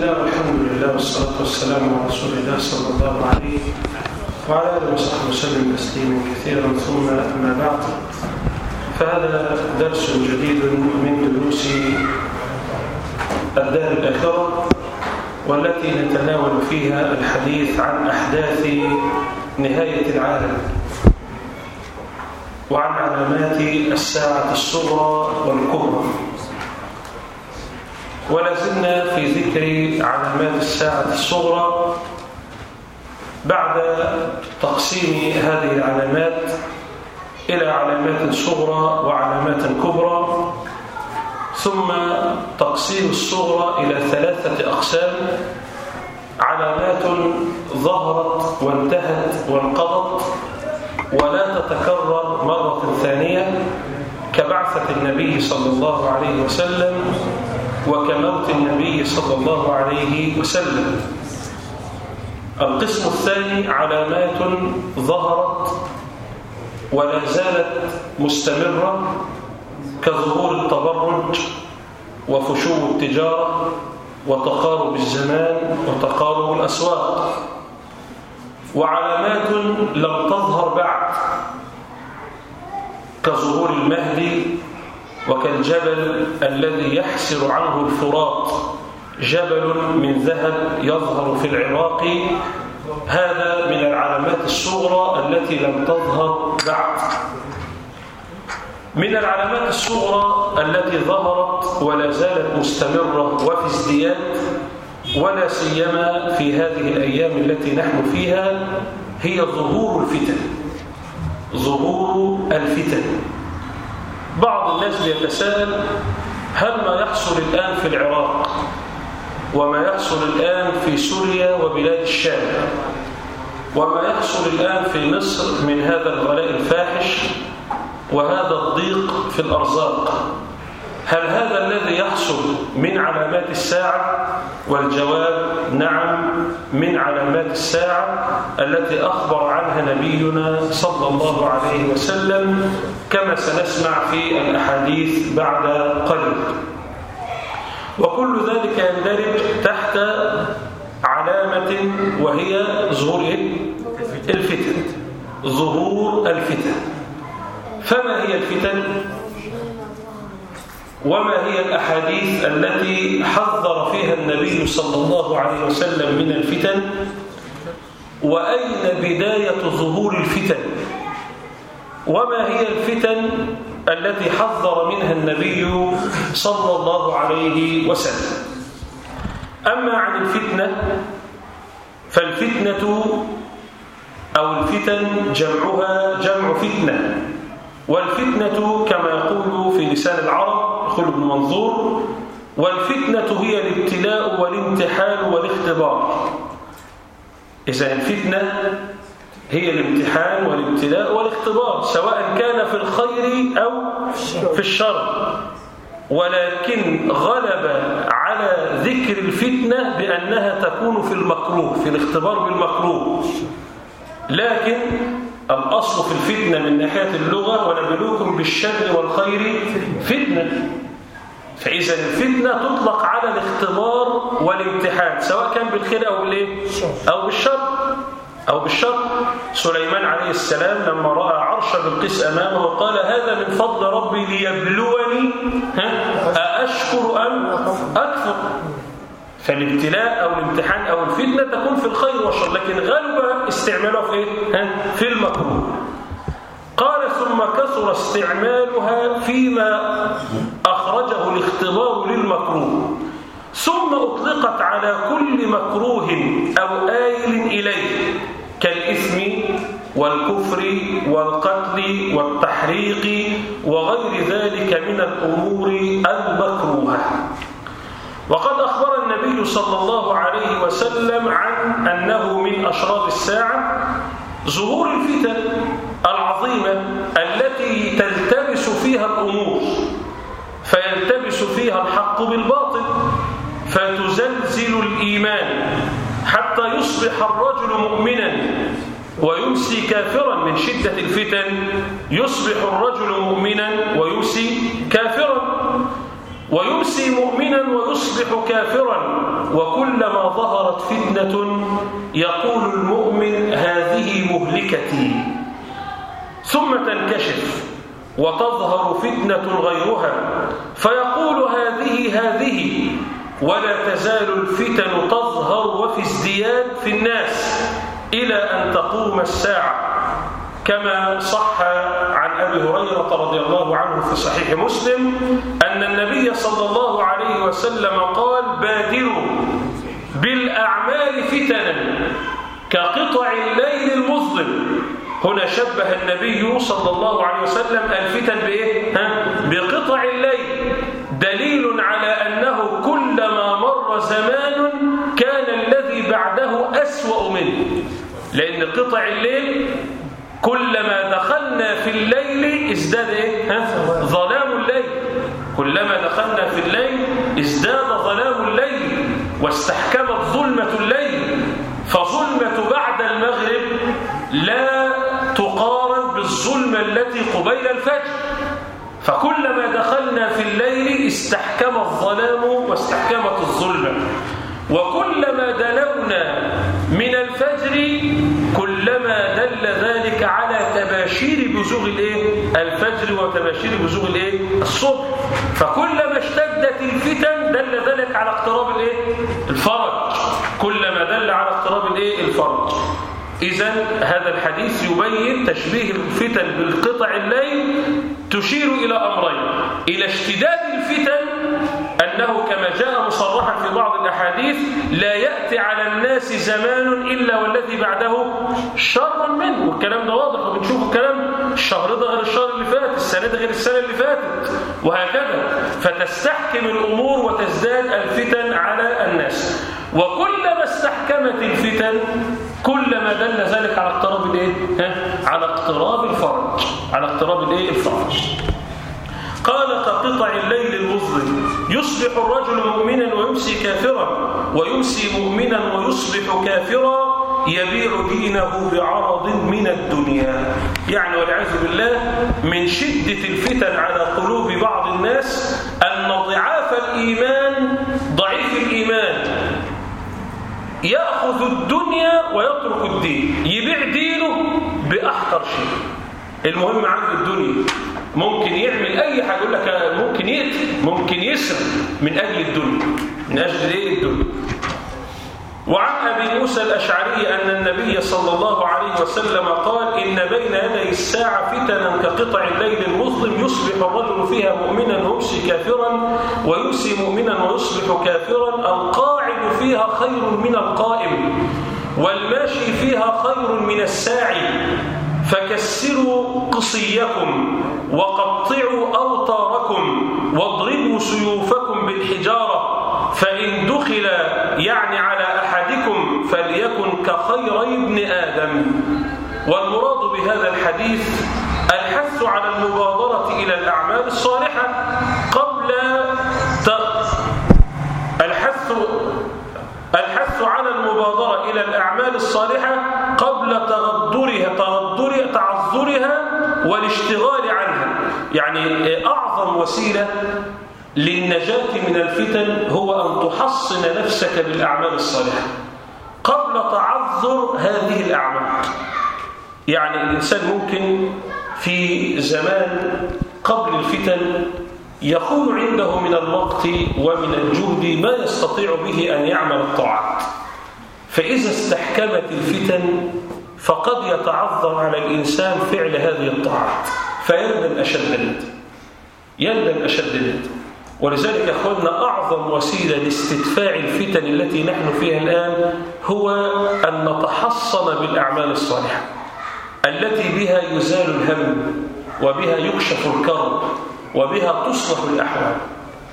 الله والحمد لله والصلاة والسلام على رسول الله صلى الله عليه وعلى آله وصحبه وسلم تسليما كثيرا. ثم أما بعد فهذا درس جديد من دروس الدار الآخرة والتي نتناول فيها الحديث عن أحداث نهاية العالم وعن علامات الساعة الصغرى والكبرى. ولا زلنا في ذكر علامات الساعة الصغرى بعد تقسيم هذه العلامات إلى علامات صغرى وعلامات كبرى ثم تقسيم الصغرى إلى ثلاثة أقسام علامات ظهرت وانتهت وانقضت ولا تتكرر مرة ثانية كبعثة النبي صلى الله عليه وسلم وكموت النبي صلى الله عليه وسلم. القسم الثاني علامات ظهرت ولا زالت مستمرة كظهور التبرج وفشو التجارة وتقارب الزمان وتقارب الأسواق. وعلامات لم تظهر بعد كظهور المهدي وكالجبل الذي يحسر عنه الفرات جبل من ذهب يظهر في العراق. هذا من العلامات الصغرى التي لم تظهر بعد. من العلامات الصغرى التي ظهرت ولا زالت مستمرة وفي ازدياد ولا سيما في هذه الأيام التي نحن فيها هي ظهور الفتن. ظهور الفتن. بعض الناس بيتساءل هل ما يحصل الآن في العراق وما يحصل الآن في سوريا وبلاد الشام؟ وما يحصل الآن في مصر من هذا الغلاء الفاحش وهذا الضيق في الأرزاق؟ هل هذا الذي يحصل من علامات الساعة والجواب نعم من علامات الساعة التي أخبر عنها نبينا صلى الله عليه وسلم كما سنسمع في الأحاديث بعد قليل. وكل ذلك يندرج تحت علامة وهي ظهور إيه؟ الفتن. ظهور الفتن. فما هي الفتن؟ وما هي الأحاديث التي حذر فيها النبي صلى الله عليه وسلم من الفتن؟ وأين بداية ظهور الفتن؟ وما هي الفتن التي حذر منها النبي صلى الله عليه وسلم؟ أما عن الفتنة فالفتنة أو الفتن جمعها جمع فتنة والفتنة كما يقول في لسان العرب يقول ابن منظور والفتنة هي الابتلاء والامتحان والاختبار. إذا الفتنة هي الامتحان والابتلاء والاختبار سواء كان في الخير أو في الشر. ولكن غلب على ذكر الفتنة بأنها تكون في المكروه في الاختبار بالمكروه. لكن الأصل في الفتنة من ناحية اللغة ونبلوكم بالشر والخير فتنة. فإذا الفتنة تطلق على الاختبار والامتحان سواء كان بالخير أو بالإيه؟ أو بالشر. أو بالشر. سليمان عليه السلام لما رأى عرش بالقيس أمامه قال هذا من فضل ربي ليبلوني أأشكر أم أكفر؟ فالابتلاء أو الامتحان أو الفتنة تكون في الخير والشر لكن غالبا استعمالها في إيه؟ في المكروه. قال ثم كثر استعمالها فيما أخرجه الاختبار للمكروه. ثم أطلقت على كل مكروه أو آيل إليه كالإثم والكفر والقتل والتحريق وغير ذلك من الأمور المكروهة. وقد أخبر النبي صلى الله عليه وسلم عن أنه من أشراط الساعة ظهور الفتن العظيمة التي تلتبس فيها الأمور فيلتبس فيها الحق بالباطل فتزلزل الإيمان حتى يصبح الرجل مؤمنا ويمسي كافرا من شدة الفتن يصبح الرجل مؤمنا ويمسي كافرا. ويمسي مؤمنا ويصبح كافرا وكلما ظهرت فتنة يقول المؤمن هذه مهلكتي. ثم تنكشف وتظهر فتنة غيرها فيقول هذه هذه ولا تزال الفتن تظهر وفي ازدياد في الناس إلى أن تقوم الساعة. كما صح عن أبي هريرة رضي الله عنه في صحيح مسلم أن النبي صلى الله عليه وسلم قال بادروا بالأعمال فتنا كقطع الليل المظلم هنا شبه النبي صلى الله عليه وسلم الفتن بإيه؟ ها؟ بقطع الليل دليل على أنه كلما مر زمان كان الذي بعده أسوأ منه لأن قطع الليل كلما دخلنا في الليل ازداد إيه؟ ها؟ ظلام الليل. كلما دخلنا في الليل ازداد ظلام الليل واستحكمت ظلمة الليل. فظلمة بعد المغرب لا تقارن بالظلمة التي قبيل الفجر. فكلما دخلنا في الليل استحكم الظلام واستحكمت الظلمة. وكلما دنونا من الفجر كلما ذلك على تباشير بزوغ الايه؟ الفجر وتباشير بزوغ الايه؟ الصبح. فكلما اشتدت الفتن دل ذلك على اقتراب الايه؟ الفرج. كلما دل على اقتراب الايه؟ الفرج. إذا هذا الحديث يبين تشبيه الفتن بالقطع الليل تشير إلى أمرين. إلى اشتداد الفتن كما جاء مصرحا في بعض الأحاديث لا يأتي على الناس زمان إلا والذي بعده شر منه. والكلام ده واضح وبنشوف الكلام الشهر ده غير الشهر اللي فات السنة ده غير السنة اللي فاتت وهكذا. فتستحكم الأمور وتزداد الفتن على الناس. وكلما استحكمت الفتن كلما دل ذلك على اقتراب الإيه؟ على اقتراب الفرج. على اقتراب الإيه؟ الفرج. قال كقطع الليل المظلم يصبح الرجل مؤمنا ويمسي كافرا ويمسي مؤمنا ويصبح كافرا يبيع دينه بعرض من الدنيا. يعني والعياذ بالله من شدة الفتن على قلوب بعض الناس أن ضعاف الإيمان ضعيف الإيمان. يأخذ الدنيا ويترك الدين. يبيع دينه بأحقر شيء. المهم عنده الدنيا. ممكن يعمل أي حاجة يقول لك ممكن يقتل ممكن يسرق من أجل الدنيا من أجل إيه؟ الدنيا. وعن أبي موسى الأشعري أن النبي صلى الله عليه وسلم قال إن بين يدي الساعة فتنا كقطع الليل المظلم يصبح الرجل فيها مؤمنا ويمسي كافرا ويمسي مؤمنا ويصبح كافرا القاعد فيها خير من القائم والماشي فيها خير من الساعي. فكسروا قصيكم وقطعوا أوطاركم واضربوا سيوفكم بالحجارة فإن دخل يعني على أحدكم فليكن كخيري ابن آدم. والمراد بهذا الحديث الحث على المبادرة إلى الأعمال الصالحة قبل الحث الحث على المبادرة إلى الأعمال الصالحة قبل والاشتغال عنها. يعني أعظم وسيلة للنجاة من الفتن هو أن تحصن نفسك بالأعمال الصالحة. قبل تعذر هذه الأعمال. يعني الإنسان ممكن في زمان قبل الفتن يكون عنده من الوقت ومن الجهد ما يستطيع به أن يعمل الطاعات. فإذا استحكمت الفتن فقد يتعذر على الإنسان فعل هذه الطاعات فيندم أشد الندم يندم أشد الندم ولذلك يا أخواننا أعظم وسيلة لاستدفاع الفتن التي نحن فيها الآن هو أن نتحصن بالأعمال الصالحة التي بها يزال الهم وبها يكشف الكرب وبها تصلح الأحوال.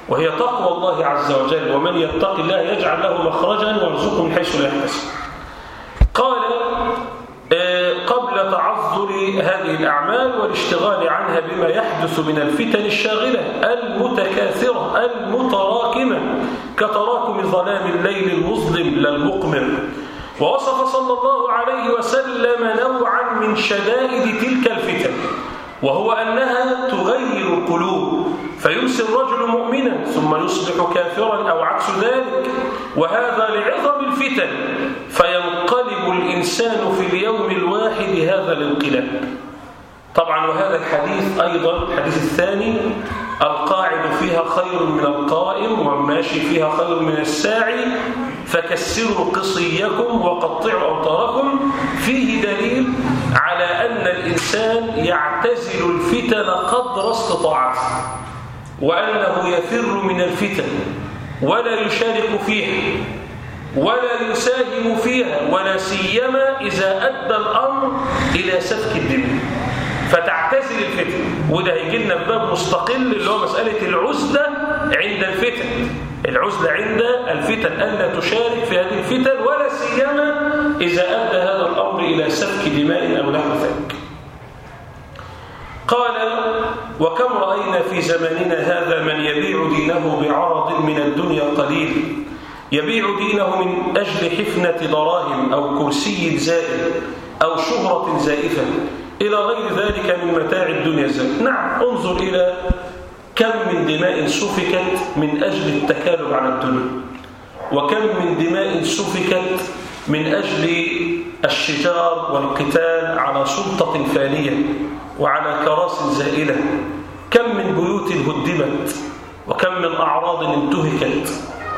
وهي تقوى الله عز وجل ومن يتق الله يجعل له مخرجا ويرزقه من حيث لا يحتسب. قبل تعذر هذه الأعمال والاشتغال عنها بما يحدث من الفتن الشاغلة المتكاثرة المتراكمة كتراكم ظلام الليل المظلم للمقمر ووصف صلى الله عليه وسلم نوعا من شدائد تلك الفتن وهو أنها تغير القلوب. فيمسي الرجل مؤمنا ثم يصبح كافرا أو عكس ذلك وهذا لعظم الفتن. فينقلب الإنسان في اليوم الواحد هذا الانقلاب. طبعا وهذا الحديث أيضا الحديث الثاني القاعد فيها خير من القائم والماشي فيها خير من الساعي. فكسروا قصيكم وقطعوا أوطاركم فيه دليل على أن الإنسان يعتزل الفتن قدر استطاعته. وأنه يفر من الفتن ولا يشارك فيها ولا يساهم فيها ولا سيما إذا أدى الأمر إلى سفك الدماء فتعتزل الفتن. وده هيجي لنا في باب مستقل اللي هو مسألة العزلة عند الفتن. العزلة عند الفتن. ألا تشارك في هذه الفتن ولا سيما إذا أدى هذا الأمر إلى سفك دماء أو نحو ذلك. قال وكم رأينا في زماننا هذا من يبيع دينه بعرض من الدنيا قليل يبيع دينه من أجل حفنة دراهم أو كرسي زائل أو شهرة زائفة إلى غير ذلك من متاع الدنيا الزائل نعم انظر إلى كم من دماء سفكت من أجل التكالب على الدنيا وكم من دماء سفكت من أجل الشجار والقتال على سلطة فانية وعلى كراس زائلة. كم من بيوت هدمت وكم من أعراض انتهكت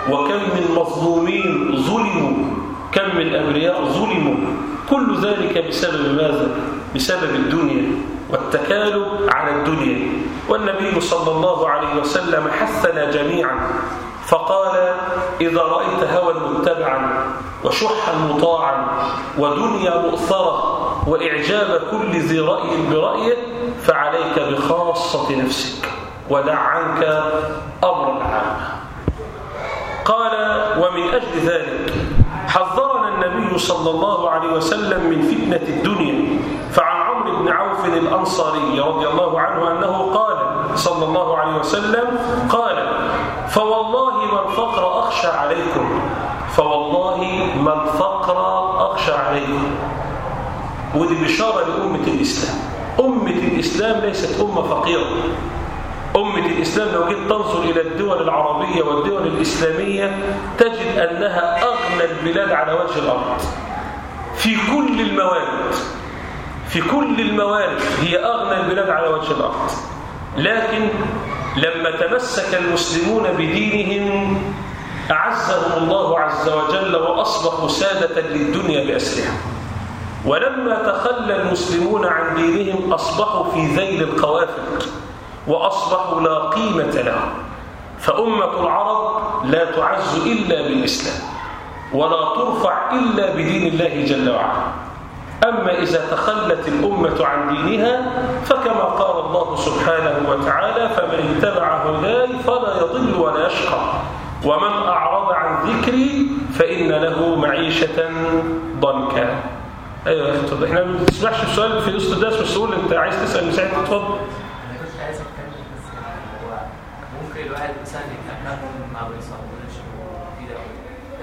وكم من مظلومين ظلموا. كم من أبرياء ظلموا. كل ذلك بسبب ماذا؟ بسبب الدنيا والتكالب على الدنيا. والنبي صلى الله عليه وسلم حثنا جميعا فقال إذا رأيت هوى متبعا وشحا مطاعا ودنيا مؤثرة وإعجاب كل ذي رأي برأيه فعليك بخاصة نفسك ودع عنك أمر العامة قال ومن أجل ذلك حذرنا النبي صلى الله عليه وسلم من فتنة الدنيا فعن عمرو بن عوف الأنصاري رضي الله عنه أنه قال صلى الله عليه وسلم قال فوالله ما الفقر أخشى عليكم فوالله ما الفقر أخشى عليكم ودي بشارة لأمة الإسلام. أمة الإسلام ليست أمة فقيرة. أمة الإسلام لو جيت تنظر إلى الدول العربية والدول الإسلامية تجد أنها أغنى البلاد على وجه الأرض. في كل الموارد في كل الموارد هي أغنى البلاد على وجه الأرض. لكن لما تمسك المسلمون بدينهم أعزهم الله عز وجل وأصبحوا سادة للدنيا بأسرها ولما تخلى المسلمون عن دينهم أصبحوا في ذيل القوافل وأصبحوا لا قيمة لهم فأمة العرب لا تعز إلا بالإسلام ولا ترفع إلا بدين الله جل وعلا. أما إذا تخلت الأمة عن دينها فكما قال الله سبحانه وتعالى فمن اتبع هداي فلا يضل ولا يشقى. ومن أعرض عن ذكري فإن له معيشة ضنكا. أيوة يا أخي إحنا ما بنسمعش السؤال في وسط الدرس بس قول أنت عايز تسأل. مساعد اتفضل. بس يعني هو ممكن الواحد مثلا فاهم ما بيصليش وكده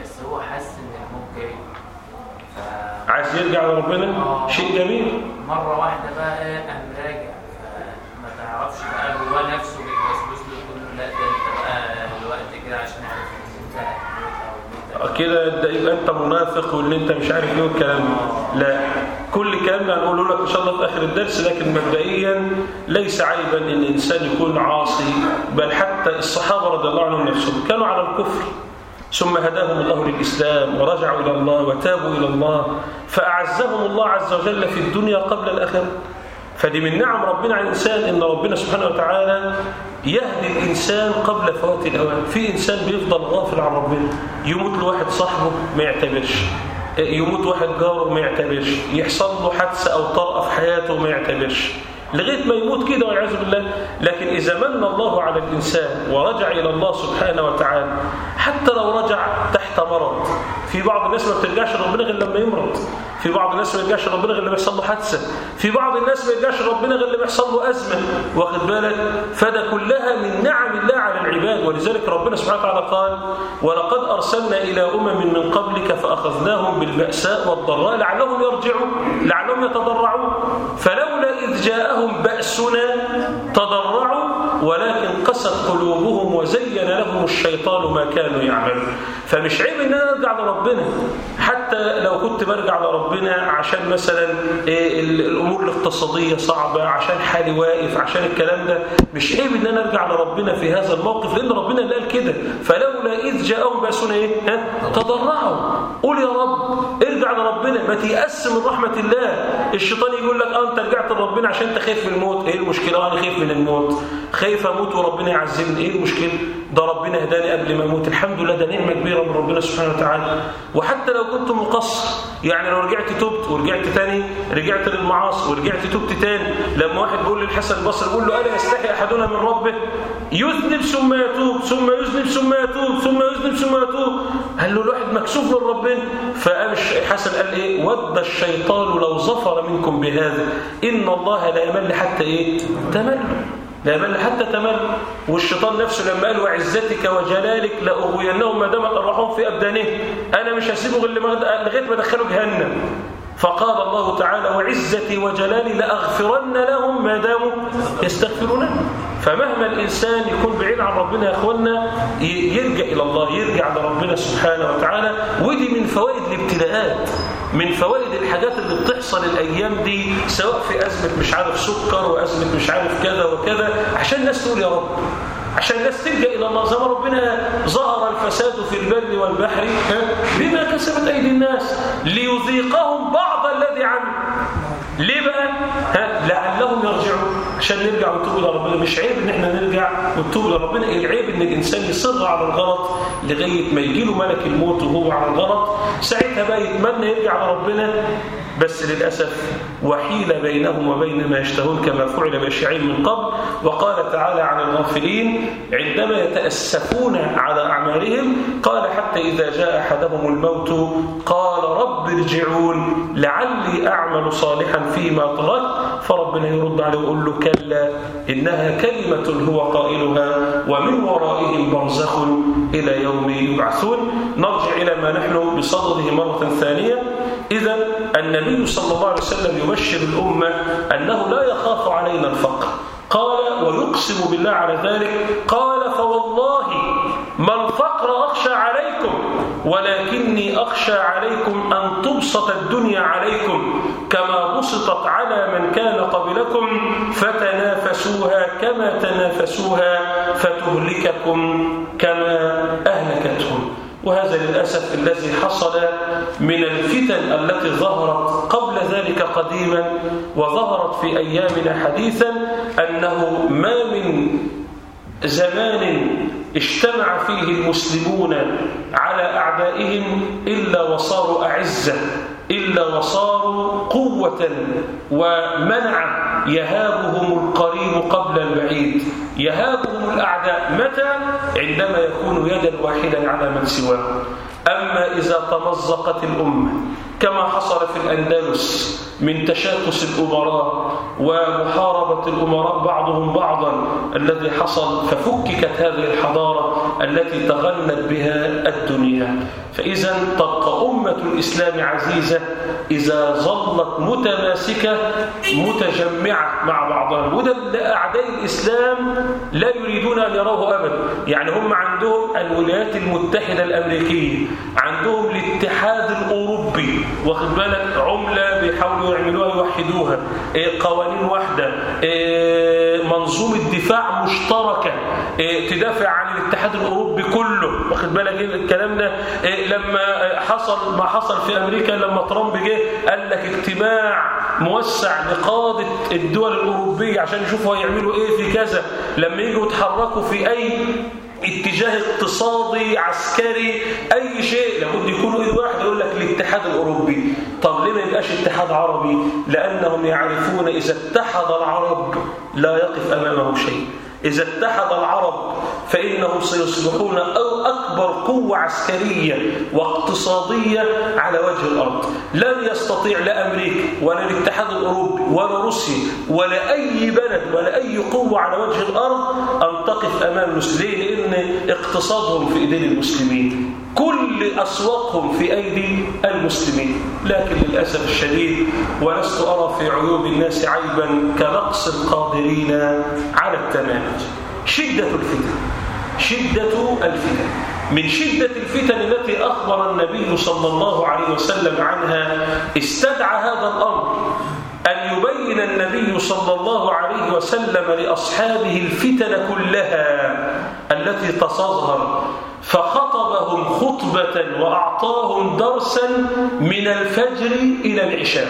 بس هو حاسس إن جاي. ف عايز يرجع لربنا؟ شيء جميل. مرة واحدة بقى إيه قام راجع فما تعرفش بقى هو نفسه بيوسوس له يقول له لا ده انت بقى الوقت كده كده ده يبقى أنت منافق وان أنت مش عارف إيه والكلام لا كل الكلام ده هنقوله لك إن شاء الله في آخر الدرس لكن مبدئيا ليس عيبا إن الإنسان يكون عاصي بل حتى الصحابة رضي الله عنهم نفسهم كانوا على الكفر. ثم هداهم الله للإسلام ورجعوا إلى الله وتابوا إلى الله فأعزهم الله عز وجل في الدنيا قبل الآخرة. فدي من نعم ربنا على الإنسان إن ربنا سبحانه وتعالى يهدي الإنسان قبل فوات الأوان. في إنسان بيفضل غافل عن ربنا. يموت له واحد صاحبه ما يعتبرش. يموت واحد جاره ما يعتبرش. يحصل له حادثة أو طرقة في حياته ما يعتبرش. لغاية ما يموت كده والعياذ بالله. لكن إذا من الله على الإنسان ورجع إلى الله سبحانه وتعالى حتى لو رجع تحت مرض في بعض الناس ما بترجعش ربنا غير لما يمرض. في بعض الناس ما يرجعش ربنا غير لما يحصل له حادثة. في بعض الناس ما يرجعش ربنا غير لما يحصل له أزمة. واخد بالك؟ فده كلها من نعم الله على العباد. ولذلك ربنا سبحانه وتعالى قال ولقد أرسلنا إلى أمم من قبلك فأخذناهم بالبأساء والضراء لعلهم يرجعون لعلهم يتضرعون. فلولا إذ جاءهم بأسنا تضرعوا ولكن قست قلوبهم وزين لهم الشيطان ما كانوا يعملون. فمش عيب إن أنا أرجع لربنا. حتى لو كنت برجع لربنا عشان مثلا إيه الأمور الاقتصادية صعبة عشان حالي واقف عشان الكلام ده مش عيب إن أنا أرجع لربنا في هذا الموقف لأن ربنا اللي قال كده. فلولا إذ جاءهم بأسنا إيه؟ ها؟ تضرعوا. قول يا رب ارجع لربنا. ما تيأس من رحمة الله. الشيطان يقول لك آه أنت رجعت لربنا عشان أنت خايف من الموت. إيه المشكلة؟ أنا خايف من الموت. خايف أموت وربنا يعذبني إيه المشكلة؟ ده ربنا هداني قبل ما أموت. الحمد لله ده نعمة كبيرة من ربنا سبحانه وتعالى. وحتى لو كنت مقصر يعني لو رجعت تبت ورجعت تاني رجعت للمعاصي ورجعت تبت تاني لما واحد بيقول للحسن البصري بيقول له ألا يستحي أحدنا من ربه؟ يذنب ثم يتوب ثم يذنب ثم يتوب ثم يذنب ثم يتوب. قال له الواحد مكسوف من ربنا فقام الحسن قال إيه؟ ود الشيطان لو ظفر منكم بهذا إن الله لا يمل حتى إيه؟ تمل لا يمل حتى تمل والشيطان نفسه لما قال وعزتك وجلالك لأغوينهم ما دامت في ابدانهم أنا مش هسيبه غير لغاية ما أدخله جهنم. فقال الله تعالى وعزتي وجلالي لأغفرن لهم ما داموا يستغفرون فمهما الإنسان يكون بعيد عن ربنا يا أخوانا يرجع إلى الله يرجع لربنا سبحانه وتعالى. ودي من فوائد الابتلاءات من فوائد الحاجات اللي بتحصل الأيام دي سواء في أزمة مش عارف سكر وأزمة مش عارف كذا وكذا عشان الناس تقول يا رب عشان الناس تلجأ إلى الله. زي ما ربنا ظهر الفساد في البر والبحر بما كسبت أيدي الناس ليذيقهم بعض الذي عمل ليه بقى؟ ها لعلهم يرجعون عشان نرجع ونتوب إلى ربنا. مش عيب إن إحنا نرجع ونتوب إلى ربنا. العيب إن الإنسان يصر على الغلط لغاية ما يجي له ملك الموت وهو على الغلط. ساعتها بقى يتمنى يرجع لربنا بس للأسف وحيل بينهم وبين ما يشتهون كما فعل بالشيعين من قبل. وقال تعالى عن الغافلين عندما يتأسفون على أعمالهم قال حتى إذا جاء أحدهم الموت قال رب ارجعون لعلي أعمل صالحا فيما تركت فربنا يرد عليه ويقول له كلا إنها كلمة هو قائلها ومن ورائهم برزخ إلى يوم يبعثون. نرجع إلى ما نحن بصدده مرة ثانية. إذا النبي صلى الله عليه وسلم يبشر الأمة أنه لا يخاف علينا الفقر. قال ويقسم بالله على ذلك. قال فوالله ما الفقر أخشى عليكم. ولكني أخشى عليكم أن تبسط الدنيا عليكم كما بسطت على من كان قبلكم فتنافسوها كما تنافسوها فتهلككم كما أهلكتهم. وهذا للأسف الذي حصل من الفتن التي ظهرت قبل ذلك قديما وظهرت في أيامنا حديثا أنه ما من زمان اجتمع فيه المسلمون على أعدائهم إلا وصاروا أعزة إلا وصاروا قوة ومنع يهابهم القريب قبل البعيد يهابهم الأعداء متى؟ عندما يكون يدا واحدا على من سواه أما إذا تمزقت الأمة كما حصل في الأندلس من تشاكس الأمراء ومحاربة الأمراء بعضهم بعضا الذي حصل ففككت هذه الحضارة التي تغنت بها الدنيا. فإذا تبقى أمة الإسلام عزيزة إذا ظلت متماسكة متجمعة مع بعضها. وده أعداء الإسلام لا يريدون أن يروه أبدا. يعني هم عندهم الولايات المتحدة الأمريكية عندهم الاتحاد الأوروبي واخد بالك؟ عملة بيحاولوا يعملوها يوحدوها. إيه قوانين واحدة. إيه منظومة دفاع مشتركة. إيه تدافع عن الاتحاد الأوروبي كله. واخد بالك الكلام ده؟ لما حصل ما حصل في أمريكا لما ترامب جه قال لك اجتماع موسع لقادة الدول الأوروبية عشان يشوفوا هيعملوا إيه في كذا. لما يجوا يتحركوا في أي اتجاه اقتصادي عسكري أي شيء. لابد يكونوا إيد واحدة يقول لك الاتحاد الأوروبي. طب ليه ما يبقاش اتحاد عربي؟ لأنهم يعرفون إذا اتحد العرب لا يقف أمامه شيء. إذا اتحد العرب فإنهم سيصبحون أكبر قوة عسكرية واقتصادية على وجه الأرض. لن يستطيع لا أمريكا ولا الاتحاد الأوروبي ولا روسيا ولا أي بلد ولا أي قوة على وجه الأرض أن تقف أمام المسلمين لأن اقتصادهم في إيدين المسلمين. كل أسواقهم في أيدي المسلمين. لكن للأسف الشديد ولست أرى في عيوب الناس عيبا كنقص القادرين على التمام شدة الفتن شدة الفتن. من شدة الفتن التي أخبر النبي صلى الله عليه وسلم عنها استدعى هذا الأمر أن يبين النبي صلى الله عليه وسلم لأصحابه الفتن كلها التي تصظهر فخطبهم خطبة وأعطاهم درسا من الفجر إلى العشاء.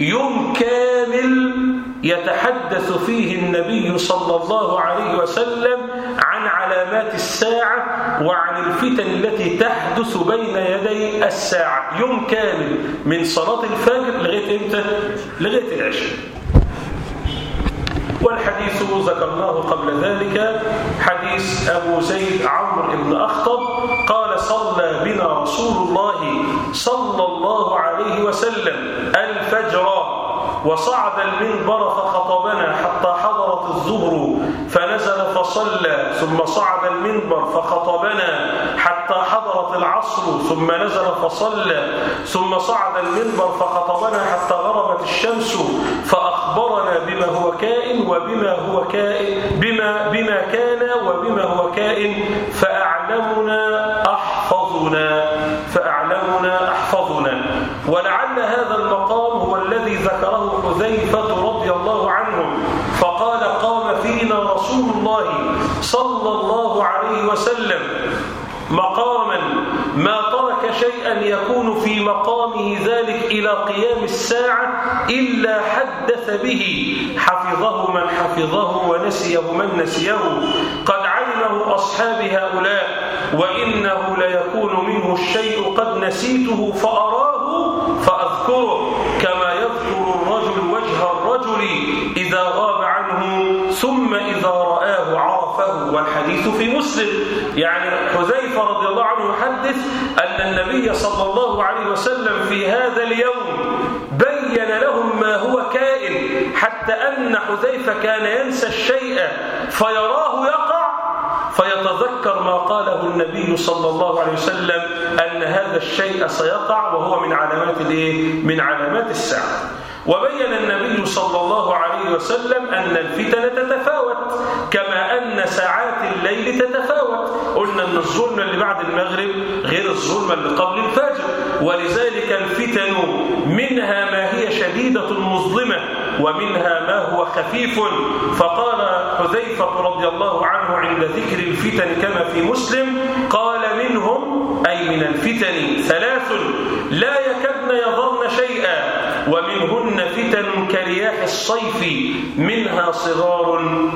يوم كامل يتحدث فيه النبي صلى الله عليه وسلم عن علامات الساعة وعن الفتن التي تحدث بين يدي الساعة. يوم كامل من صلاة الفجر لغاية إمتى؟ لغاية العشاء. والحديث ذكرناه قبل ذلك حديث أبو زيد عمرو بن أخطب قال صلى بنا رسول الله صلى الله عليه وسلم الفجر وصعد المنبر فخطبنا حتى حضرت الظهر فنزل فصلى ثم صعد المنبر فخطبنا حتى حضرت العصر ثم نزل فصلى ثم صعد المنبر فخطبنا حتى غربت الشمس فأخبرنا بما هو كائن وبما هو كائن بما بما كان وبما هو كائن فأعلمنا أحفظنا فأعلمنا أحفظنا. ولعل صلى الله عليه وسلم مقاما ما ترك شيئا يكون في مقامه ذلك إلى قيام الساعة إلا حدث به. حفظه من حفظه ونسيه من نسيه. قد علمه أصحاب هؤلاء وإنه ليكون منه الشيء قد نسيته فأراه فأذكره. كما يذكر الرجل وجه الرجل إذا غاب ثم إذا رآه عرفه والحديث في مسلم. يعني حذيفة رضي الله عنه يحدث أن النبي صلى الله عليه وسلم في هذا اليوم بين لهم ما هو كائن حتى أن حذيفة كان ينسى الشيء فيراه يقع فيتذكر ما قاله النبي صلى الله عليه وسلم أن هذا الشيء سيقع وهو من علامات من علامات الساعة. وبين النبي صلى الله عليه وسلم أن الفتن تتفاوت كما أن ساعات الليل تتفاوت. قلنا أن الظلمة اللي بعد المغرب غير الظلمة اللي قبل الفجر. ولذلك الفتن منها ما هي شديدة مظلمة ومنها ما هو خفيف. فقال حذيفة رضي الله عنه عند ذكر الفتن كما في مسلم قال منهم أي من الفتن ثلاث لا يكدن يظن شيئا ومنهن فتن كرياح الصيف منها صغار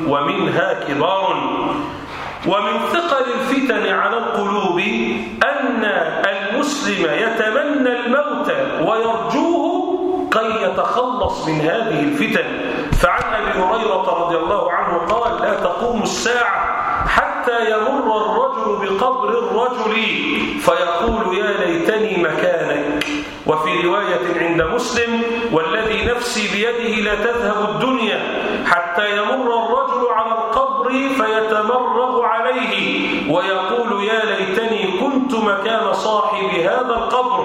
ومنها كبار. ومن ثقل الفتن على القلوب أن المسلم يتمنى الموت ويرجوه كي يتخلص من هذه الفتن. فعن أبي هريرة رضي الله عنه قال لا تقوم الساعة حتى يمر الرجل بقبر الرجل فيقول يا ليتني مكانك. وفي رواية عند مسلم والذي نفسي بيده لا تذهب الدنيا حتى يمر الرجل على القبر فيتمرغ عليه ويقول يا ليتني كنت مكان صاحب هذا القبر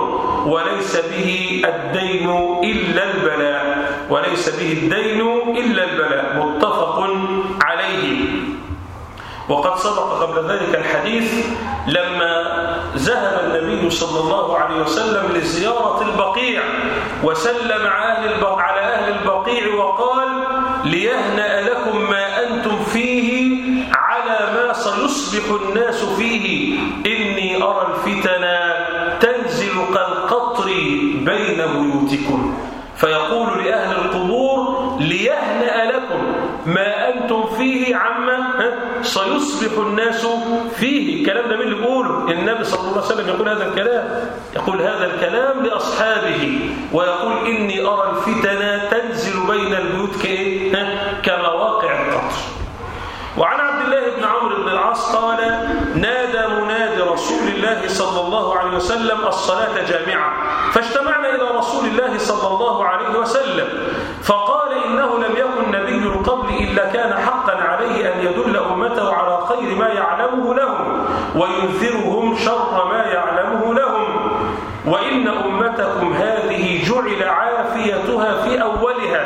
وليس به الدين إلا البلاء وليس به الدين إلا البلاء. متفق وقد سبق قبل ذلك الحديث لما ذهب النبي صلى الله عليه وسلم لزيارة البقيع وسلم على أهل البقيع وقال ليهنأ لكم ما أنتم فيه على ما سيصبح الناس فيه. إني أرى الفتن تنزل كالقطر بين بيوتكم. فيقول لأهل القبور ليهنأ لكم ما أنتم فيه عما سيصبح الناس فيه. الكلام ده مين اللي بيقوله النبي صلى الله عليه وسلم يقول هذا الكلام يقول هذا الكلام لأصحابه ويقول إني أرى الفتن تنزل بين البيوت كإيه؟ كمواقع القطر وعن عبد الله بن عمرو بن العاص قال نادى منادي رسول الله صلى الله عليه وسلم الصلاة جامعة فاجتمعنا إلى رسول الله صلى الله عليه وسلم فقال كان حقا عليه أن يدل أمته على خير ما يعلمه لهم وينذرهم شر ما يعلمه لهم. وإن أمتكم هذه جعل عافيتها في أولها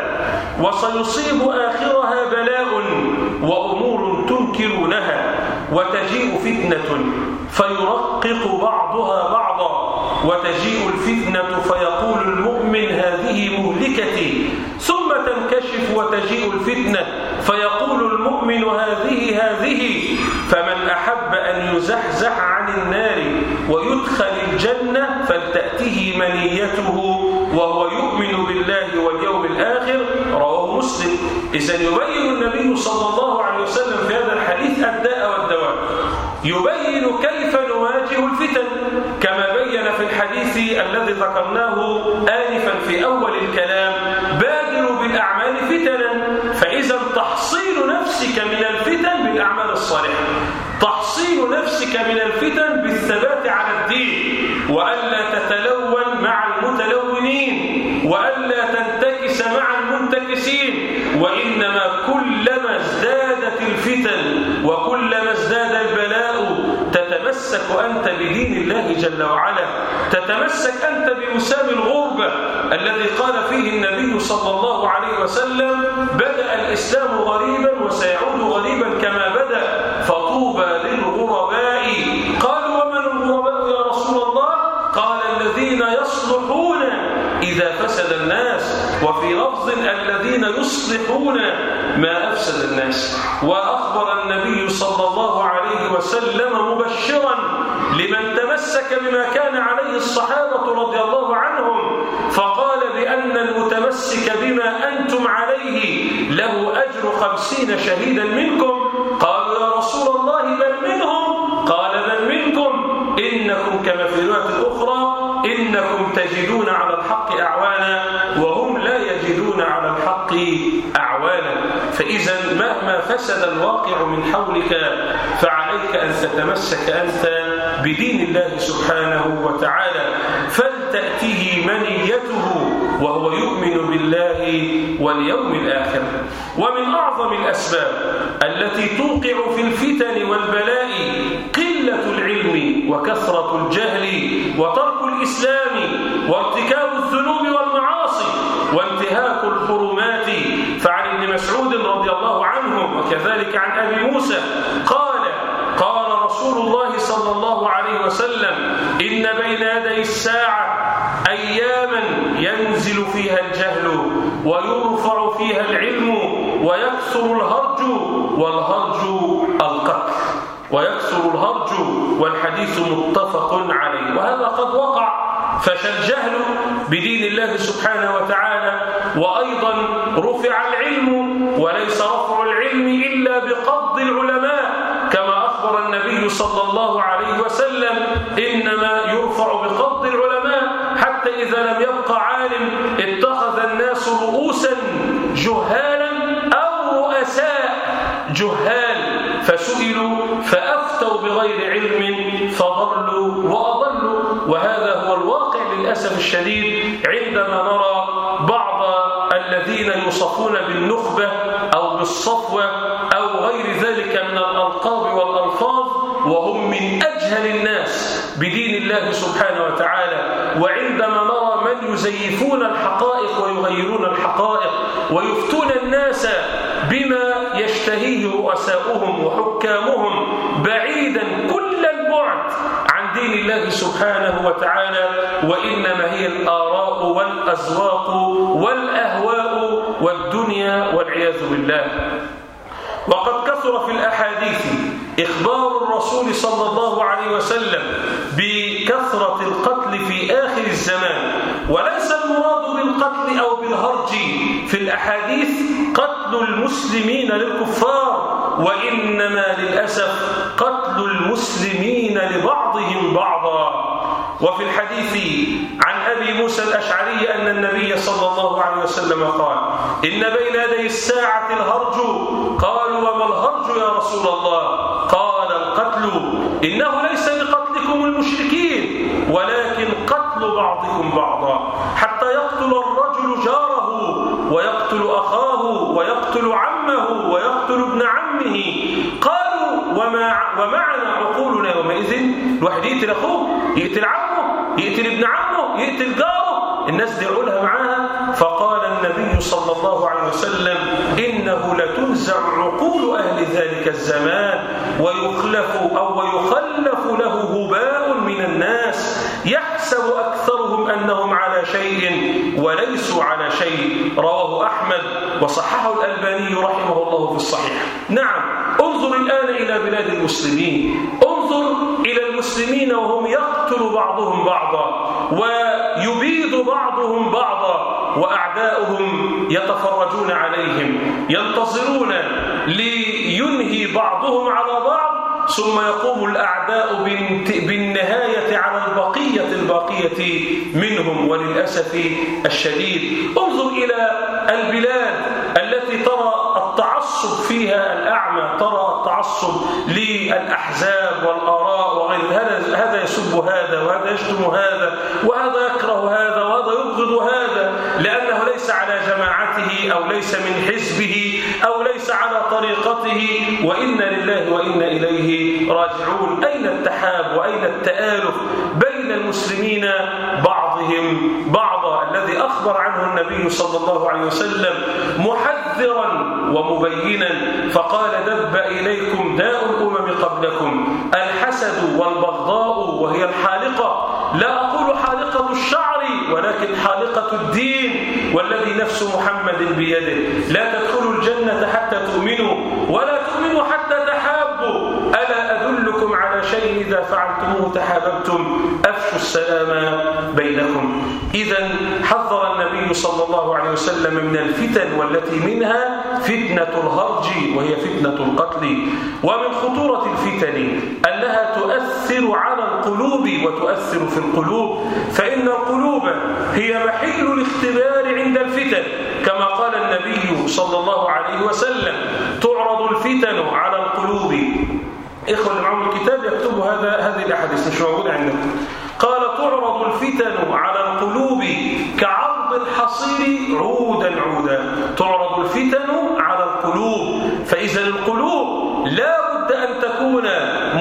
وسيصيب آخرها بلاء وأمور تنكرون وتجيء فتنة فيرقق بعضها بعضا وتجيء الفتنة فيقول المؤمن هذه مهلكتي تنكشف وتجيء الفتنة فيقول المؤمن هذه هذه فمن أحب أن يزحزح عن النار ويدخل الجنة فلتأته منيته وهو يؤمن بالله واليوم الآخر. رواه مسلم. إذا يبين النبي صلى الله عليه وسلم في هذا الحديث الداء والدواء. يبين كيف نواجه الفتن. كما بين في الحديث الذي ذكرناه آنفا في أول الكلام من الفتن بالأعمال الصالحة. تحصيل نفسك من الفتن بالثبات على الدين. وألا تتلون مع المتلونين. وألا تنتكس مع المنتكسين. وإنما كلما ازدادت الفتن وكلما ازداد البلاء تتمسك أنت بدين الله جل وعلا. تتمسك أنت بوسام الغربة الذي قال فيه النبي صلى الله عليه وسلم بدأ الإسلام غريبا وسيعود غريبا كما بدأ فطوبى للغرباء. قالوا ومن الغرباء يا رسول الله؟ قال الذين يصلحون إذا فسد الناس وفي لفظ الذين يصلحون ما أفسد الناس. وأخبر النبي صلى الله عليه وسلم مبشرا لمن تمسك بما كان عليه الصحابة رضي الله عنهم فقال بأن المتمسك بما أنتم عليه له أجر خمسين شهيدا منكم. قالوا يا رسول الله بل منهم؟ قال بل منكم؟ إنكم كما في الرواية الأخرى إنكم تجدون على الحق أعوانا وهم لا يجدون على الحق أعوانا. فإذا مهما فسد الواقع من حولك فعليك أن تتمسك أنت بدين الله سبحانه وتعالى فلتأته منيته وهو يؤمن بالله واليوم الآخر. ومن أعظم الأسباب التي توقع في الفتن والبلاء قلة العلم وكثرة الجهل وترك الإسلام وارتكاب الذنوب والمعاصي وانتهاك الحرمات. فعن ابن مسعود رضي الله عنه وكذلك عن أبي موسى قال قال رسول الله صلى الله عليه وسلم إن بين يدي الساعة أياما ينزل فيها الجهل ويرفع فيها العلم ويكثر الهرج والهرج القتل. ويكثر الهرج والحديث متفق عليه. وهذا قد وقع فشى الجهل بدين الله سبحانه وتعالى وأيضا رفع العلم وليس رفع العلم إلا بقبض العلماء أخبر النبي صلى الله عليه وسلم إنما يرفع بقبض العلماء حتى إذا لم يبقى عالم اتخذ الناس رؤوسا جهالا أو رؤساء جهال. فسئلوا فأفتوا بغير علم فضلوا وأضلوا. وهذا هو الواقع للأسف الشديد عندما نرى بعض الذين يوصفون بالنخبة أو بالصفوة وعندما نرى من يزيفون الحقائق ويغيرون الحقائق ويفتون الناس بما يشتهيه رؤساؤهم وحكامهم بعيدا كل البعد عن دين الله سبحانه وتعالى وإنما هي الآراء والأزواق والأهواء والدنيا والعياذ بالله. وقد كثر في الأحاديث إخبار الرسول صلى الله عليه وسلم بكثرة القتل في آخر الزمان وليس المراد بالقتل أو بالهرج في الأحاديث قتل المسلمين للكفار وإنما للأسف قتل المسلمين لبعضهم بعضا. وفي الحديث عن أبي موسى الأشعري أن النبي صلى الله عليه وسلم قال إن بين يدي الساعة الهرج قالوا وما الهرج يا رسول الله؟ قال القتل إنه ليس بقتلكم المشركين ولكن قتل بعضكم بعضا حتى يقتل الرجل جاره ويقتل أخاه ويقتل عمه ويقتل ابن عمه. قالوا وما ومعنا عقولنا يومئذ؟ الواحد يقتل أخوه يقتل عمه يقتل ابن عمه يقتل جاره. الناس دي عقولها معاها. فقال النبي صلى الله عليه وسلم إنه لتنزع عقول أهل ذلك الزمان ويخلف أو ويخلف له هباء من الناس. يحسب أكثرهم أنهم على شيء وليسوا على شيء. رواه أحمد وصححه الألباني رحمه الله في الصحيح. نعم انظر الآن إلى بلاد المسلمين. انظر إلى المسلمين وهم يقتل بعضهم بعضا ويبيد بعضهم بعضا وأعداؤهم يتفرجون عليهم ينتظرون لينهي بعضهم على بعض ثم يقوم الأعداء بالنهاية على البقية الباقية منهم وللأسف الشديد. انظر إلى البلاد التي ترى التعصب فيها الأعمى ترى التعصب للأحزاب والآراء وغير. هذا هذا يسب هذا وهذا يشتم هذا وهذا يكره هذا وهذا يبغض هذا على جماعته أو ليس من حزبه أو ليس على طريقته وإنا لله وإنا إليه راجعون. أين التحاب وأين التآلف بين المسلمين بعضهم بعضا الذي أخبر عنه النبي صلى الله عليه وسلم محذرا ومبينا فقال دب إليكم داء الأمم قبلكم الحسد والبغضاء وهي الحالقة. لا أقول حالقة الشعر ولكن حالقة الدين والذي نفس محمد بيده. لا تدخلوا الجنة حتى تؤمنوا ولا تؤمنوا حتى تحابوا ألا أدلكم على شيء إذا فعلتموه تحاببتم أفشوا السلام بينكم. إذا حذر النبي صلى الله عليه وسلم من الفتن والتي منها فتنة الهرج وهي فتنة القتل. ومن خطورة الفتن أنها تؤثر على القلوب وتؤثر في القلوب. فإن القلوب هي محل الاختبار عند الفتن. كما قال النبي صلى الله عليه وسلم تعرض الفتن على القلوب إخوة اللي الكتاب يكتبوا هذا هذه الأحاديث مش موجودة عندكم قال تعرض الفتن على القلوب كعرض الحصير عودا عودا. تعرض الفتن على القلوب فإذا القلوب لا بد أن تكون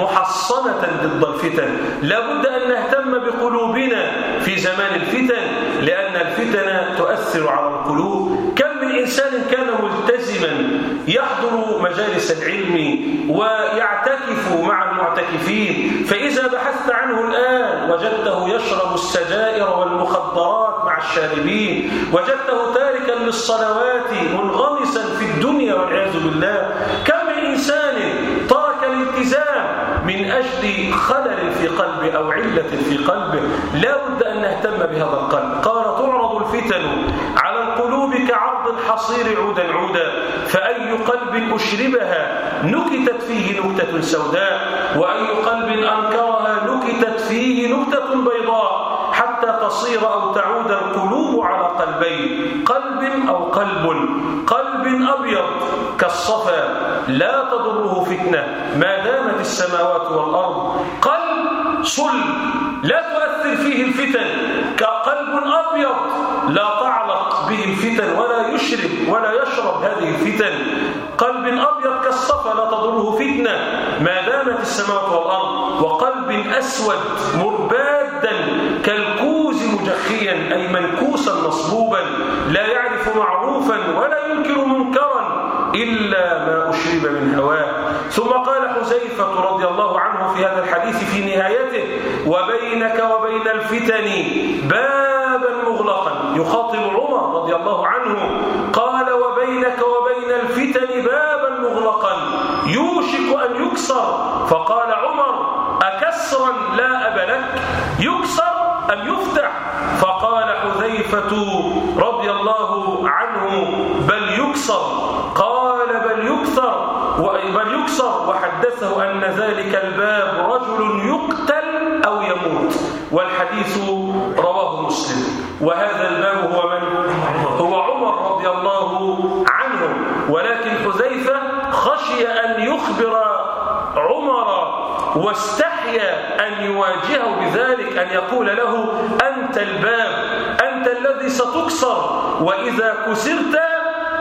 محصنة ضد الفتن. لا بد أن نهتم بقلوبنا في زمان الفتن لأن الفتن تؤثر على القلوب. كم من إنسان كان ملتزما يحضر مجالس العلم ويعتكف مع المعتكفين فإذا بحثت عنه الآن وجدته يشرب السجائر والمخدرات مع الشاربين وجدته تاركا للصلوات منغمسا في الدنيا والعياذ بالله كم من إنسان ترك الالتزام من أجل خلل في قلبه أو علة في قلبه؟ لا بد أن نهتم بهذا القلب. قال تعرض الفتن الحصير عودا عودا فأي قلب أشربها نكتت فيه نكتة سوداء وأي قلب أنكرها نكتت فيه نكتة بيضاء حتى تصير أو تعود القلوب على قلبين قلب أو قلب قلب أبيض كالصفا لا تضره فتنة ما دامت السماوات والأرض. قلب صل لا تؤثر فيه الفتن كقلب أبيض لا تعلق. به الفتن ولا يشرب ولا يشرب هذه الفتن. قلب أبيض كالصفا لا تضره فتنة. ما دامت السماوات والأرض وقلب أسود مربادا كالكوز مجخيا أي منكوسا مصبوبا. لا يعرف معروفا ولا ينكر منكرا إلا ما أشرب من هواه. ثم قال حذيفة رضي الله عنه في هذا الحديث في نهايته وبينك وبين الفتن بابا مغلقا يخاطب عمر رضي الله عنه قال وبينك وبين الفتن بابا مغلقا يوشك أن يكسر. فقال عمر أكسرا لا أب لك يكسر أم يفتح؟ فقال حذيفة رضي الله عنه بل يكسر. قال بل يكسر بل يكسر. وحدثه أن ذلك الباب رجل يقتل أو يموت والحديث رواه مسلم. وهذا الباب هو من؟ هو عمر رضي الله عنه ولكن حذيفة خشي أن يخبر عمر واستحيا أن يواجهه بذلك أن يقول له أنت الباب أنت الذي ستكسر. وإذا كسرت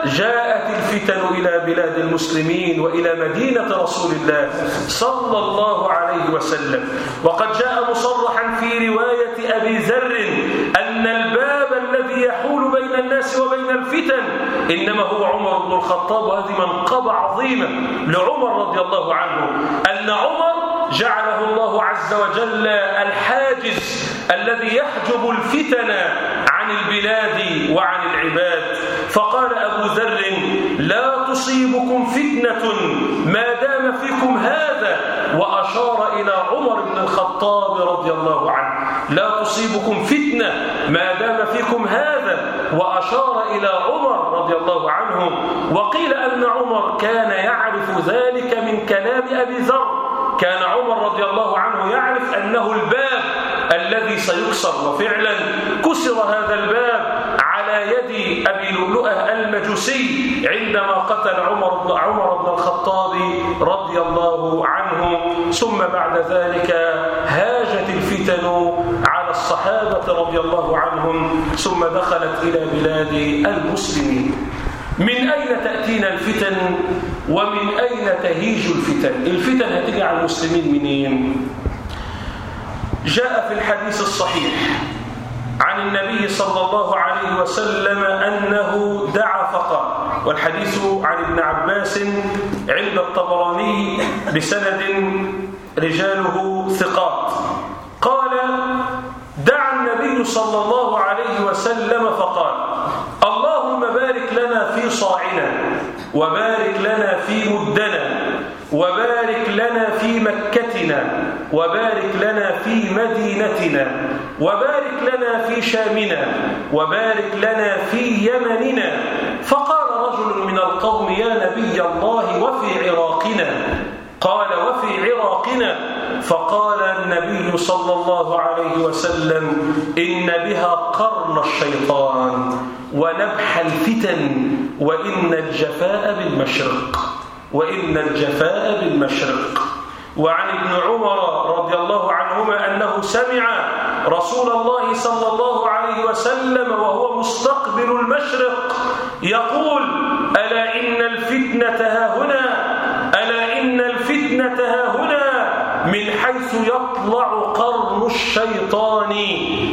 جاءت الفتن إلى بلاد المسلمين وإلى مدينة رسول الله صلى الله عليه وسلم. وقد جاء مصرحا في رواية أبي ذر أن الباب الذي يحول بين الناس وبين الفتن إنما هو عمر بن الخطاب وهذه منقبة عظيمة لعمر رضي الله عنه أن عمر جعله الله عز وجل الحاجز الذي يحجب الفتن عن البلاد وعن العباد. فقال أبو ذر لا تصيبكم فتنة ما دام فيكم هذا. وأشار إلى عمر بن الخطاب رضي الله عنه لا تصيبكم فتنة ما دام فيكم هذا. وأشار إلى عمر رضي الله عنه وقيل أن عمر كان يعرف ذلك من كلام أبي ذر. كان عمر رضي الله عنه يعرف أنه الباب الذي سيكسر وفعلا كسر هذا الباب على يد أبي لؤلؤة المجوسي عندما قتل عمر بن عمر بن الخطاب رضي الله عنه. ثم بعد ذلك هاجت الفتن على الصحابة رضي الله عنهم. ثم دخلت إلى بلاد المسلمين. من أين تأتينا الفتن ومن أين تهيج الفتن؟ الفتن هتيجي على المسلمين منين؟ جاء في الحديث الصحيح عن النبي صلى الله عليه وسلم أنه دعا فقال والحديث عن ابن عباس عند الطبراني بسند رجاله ثقات. قال دعا النبي صلى الله عليه وسلم فقال لنا في صاعنا وبارك لنا في مدنا وبارك لنا في مكتنا وبارك لنا في مدينتنا وبارك لنا في شامنا وبارك لنا في يمننا. فقال رجل من القوم يا نبي الله وفي عراقنا. قال وفي عراقنا؟ فقال النبي صلى الله عليه وسلم إن بها قرن الشيطان ونبح الفتن وإن الجفاء بالمشرق وإن الجفاء بالمشرق. وعن ابن عمر رضي الله عنهما أنه سمع رسول الله صلى الله عليه وسلم وهو مستقبل المشرق يقول ألا إن الفتنة ها هنا؟ ألا إن الفتنة ها هنا من حيث يطلع قرن الشيطان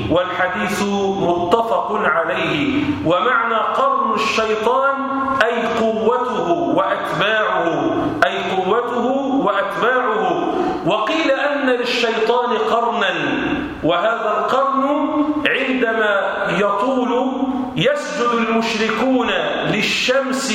والحديث متفق عليه. ومعنى قرن الشيطان أي قوته وأتباعه أي قوته وأتباعه. وقيل أن للشيطان قرنا وهذا القرن عندما يطول يسجد المشركون للشمس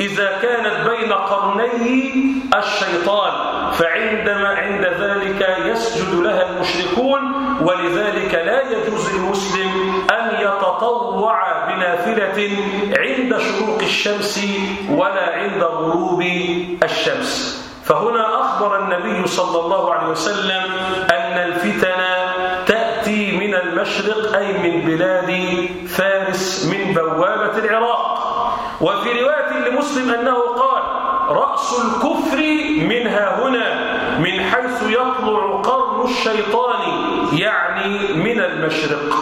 إذا كانت بين قرني الشيطان فعندما عند ذلك يسجد لها المشركون ولذلك لا يجوز للمسلم أن يتطوع بنافلة عند شروق الشمس ولا عند غروب الشمس. فهنا أخبر النبي صلى الله عليه وسلم أن الفتن المشرق أي من بلاد فارس من بوابة العراق. وفي رواية لمسلم أنه قال رأس الكفر منها هنا من حيث يطلع قرن الشيطان يعني من المشرق.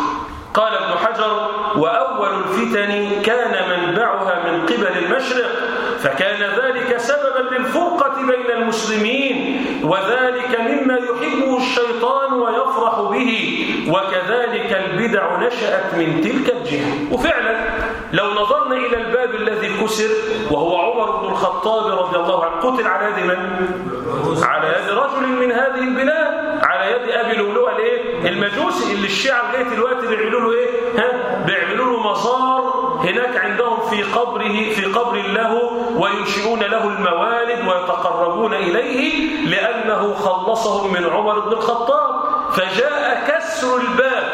قال ابن حجر وأول الفتن كان منبعها من قبل المشرق فكان ذلك سببا للفرقة بين المسلمين وذلك مما يحبه الشيطان ويفرح به. وكذلك البدع نشأت من تلك الجهة وفعلا لو نظرنا إلى الباب الذي كسر وهو عمر بن الخطاب رضي الله عنه قتل على يد من؟ على يد رجل من هذه البلاد على يد أبي لؤلؤة الإيه؟ المجوسي اللي الشيعة لغاية دلوقتي بيعملوا له إيه؟ ها؟ بيعملوا له مزار هناك عندهم في قبره في قبر له وينشئون له الموالد ويتقربون إليه لأنه خلصهم من عمر بن الخطاب فجاء كسر الباب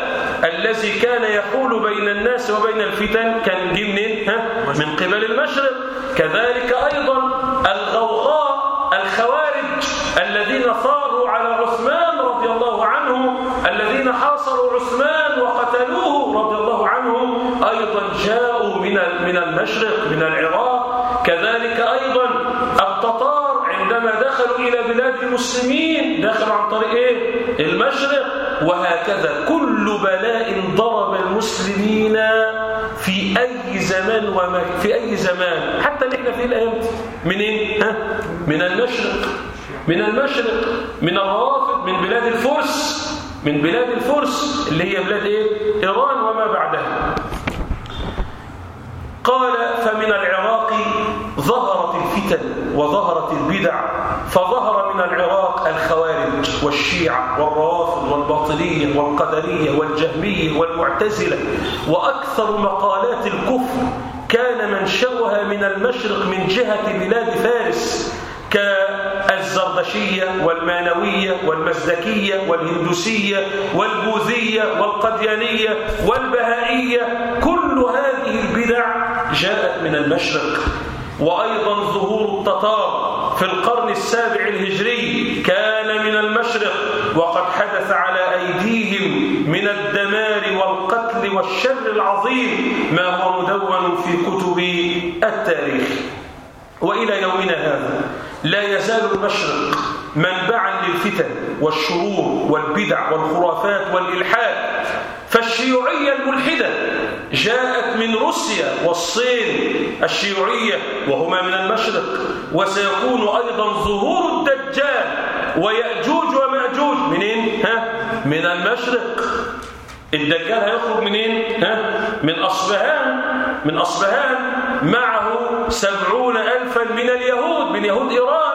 الذي كان يحول بين الناس وبين الفتن كان جه منين؟ ها؟ من قبل المشرق كذلك أيضا الغوغاء الخوارج الذين ثاروا على عثمان رضي الله عنه الذين حاصروا عثمان وقتلوه رضي الله عنه أيضا جاءوا من من المشرق المسلمين دخلوا عن طريق إيه؟ المشرق وهكذا كل بلاء ضرب المسلمين في أي زمان وما في أي زمان حتى اللي إحنا فيه الأيام منين؟ ها؟ من المشرق من المشرق من الروافد من بلاد الفرس من بلاد الفرس اللي هي بلاد إيه؟ إيران وما بعدها قال فمن العراق ظهرت الفتن وظهرت البدع فظهر من العراق الخوارج والشيعة والروافض والباطنية والقدرية والجهمية والمعتزلة. وأكثر مقالات الكفر كان منشأها من المشرق من جهة بلاد فارس كالزردشية والمانوية والمزدكية والهندوسية والبوذية والقديانية والبهائية. كل هذه البدع جاءت من المشرق. وأيضا ظهور التتار في القرن السابع الهجري كان من المشرق وقد حدث على أيديهم من الدمار والقتل والشر العظيم ما هو مدون في كتب التاريخ. وإلى يومنا هذا لا يزال المشرق منبعا للفتن والشرور والبدع والخرافات والإلحاد. فالشيوعية الملحدة جاءت روسيا والصين الشيوعية وهما من المشرق وسيكون أيضا ظهور الدجال ويأجوج ومأجوج منين؟ ها؟ من المشرق الدجال هيخرج منين؟ ها؟ من أصبهان من أصبهان معه سبعون ألفا من اليهود من يهود إيران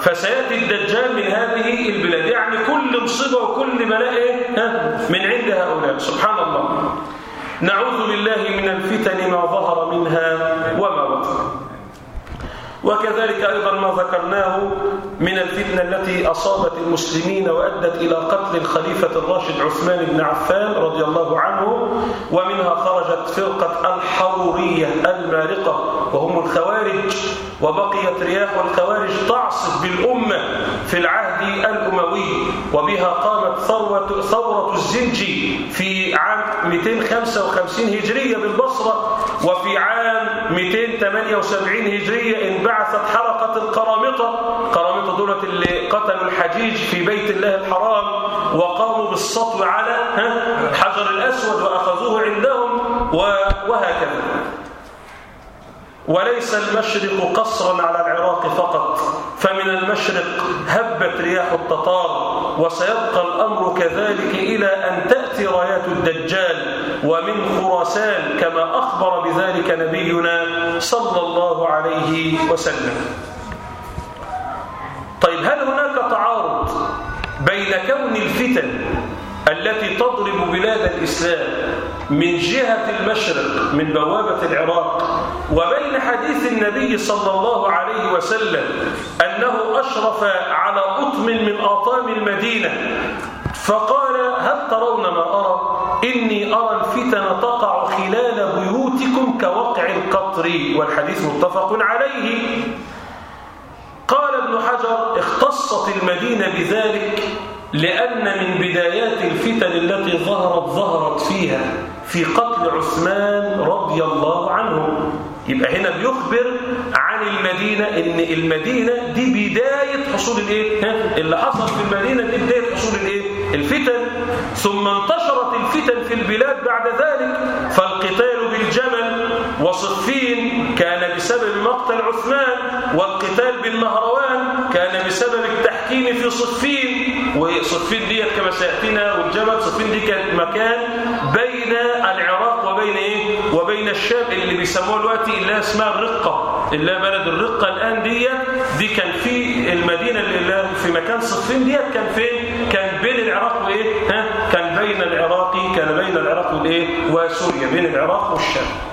فسيأتي الدجال من هذه البلاد يعني كل مصيبة وكل بلاء من عند هؤلاء سبحان الله نعوذ بالله من الفتن ما ظهر منها وما بطن. وكذلك أيضا ما ذكرناه من الفتنة التي أصابت المسلمين وأدت إلى قتل الخليفة الراشد عثمان بن عفان رضي الله عنه ومنها خرجت فرقة الحرورية المارقة وهم الخوارج. وبقيت رياح الخوارج تعصف بالأمة في العهد الأموي وبها قامت ثورة, ثورة الزنجي في عام 255 هجرية بالبصرة وفي عام 278 هجرية انبعثت حركة القرامطة قرامطة دولة اللي قتلوا الحجيج في بيت الله الحرام وقاموا بالسطو على حجر الأسود وأخذوه عندهم وهكذا وليس المشرق قصرا على العراق فقط فمن المشرق هبت رياح التتار وسيبقى الأمر كذلك إلى أن تأتي رايات الدجال ومن خراسان كما أخبر بذلك نبينا صلى الله عليه وسلم. طيب هل هناك تعارض بين كون الفتن التي تضرب بلاد الإسلام من جهة المشرق من بوابة العراق. وبين حديث النبي صلى الله عليه وسلم أنه أشرف على أطم من أطام المدينة. فقال هل ترون ما أرى؟ إني أرى الفتن تقع خلال بيوتكم كوقع القطر. والحديث متفق عليه. قال ابن حجر اختصت المدينة بذلك لأن من بدايات الفتن التي ظهرت ظهرت فيها في قتل عثمان رضي الله عنه. يبقى هنا بيخبر عن المدينة إن المدينة دي بداية حصول الإيه؟ اللي حصل في المدينة دي بداية حصول الإيه؟ الفتن. ثم انتشرت الفتن في البلاد بعد ذلك. فالقتال بالجمل وصفين كان بسبب مقتل عثمان والقتال بالنهروان كان بسبب التحكيم في صفين. وصفين ديت كما سيأتينا والجبل. صفين دي كانت مكان بين العراق وبين إيه؟ وبين الشام اللي بيسموها دلوقتي اللي اسمها الرقة اللي بلد الرقة. الآن ديت دي كان في المدينة اللي في مكان صفين ديت كان فين؟ كان بين العراق وإيه؟ ها؟ كان بين العراق كان بين العراق والإيه؟ وسوريا بين العراق والشام.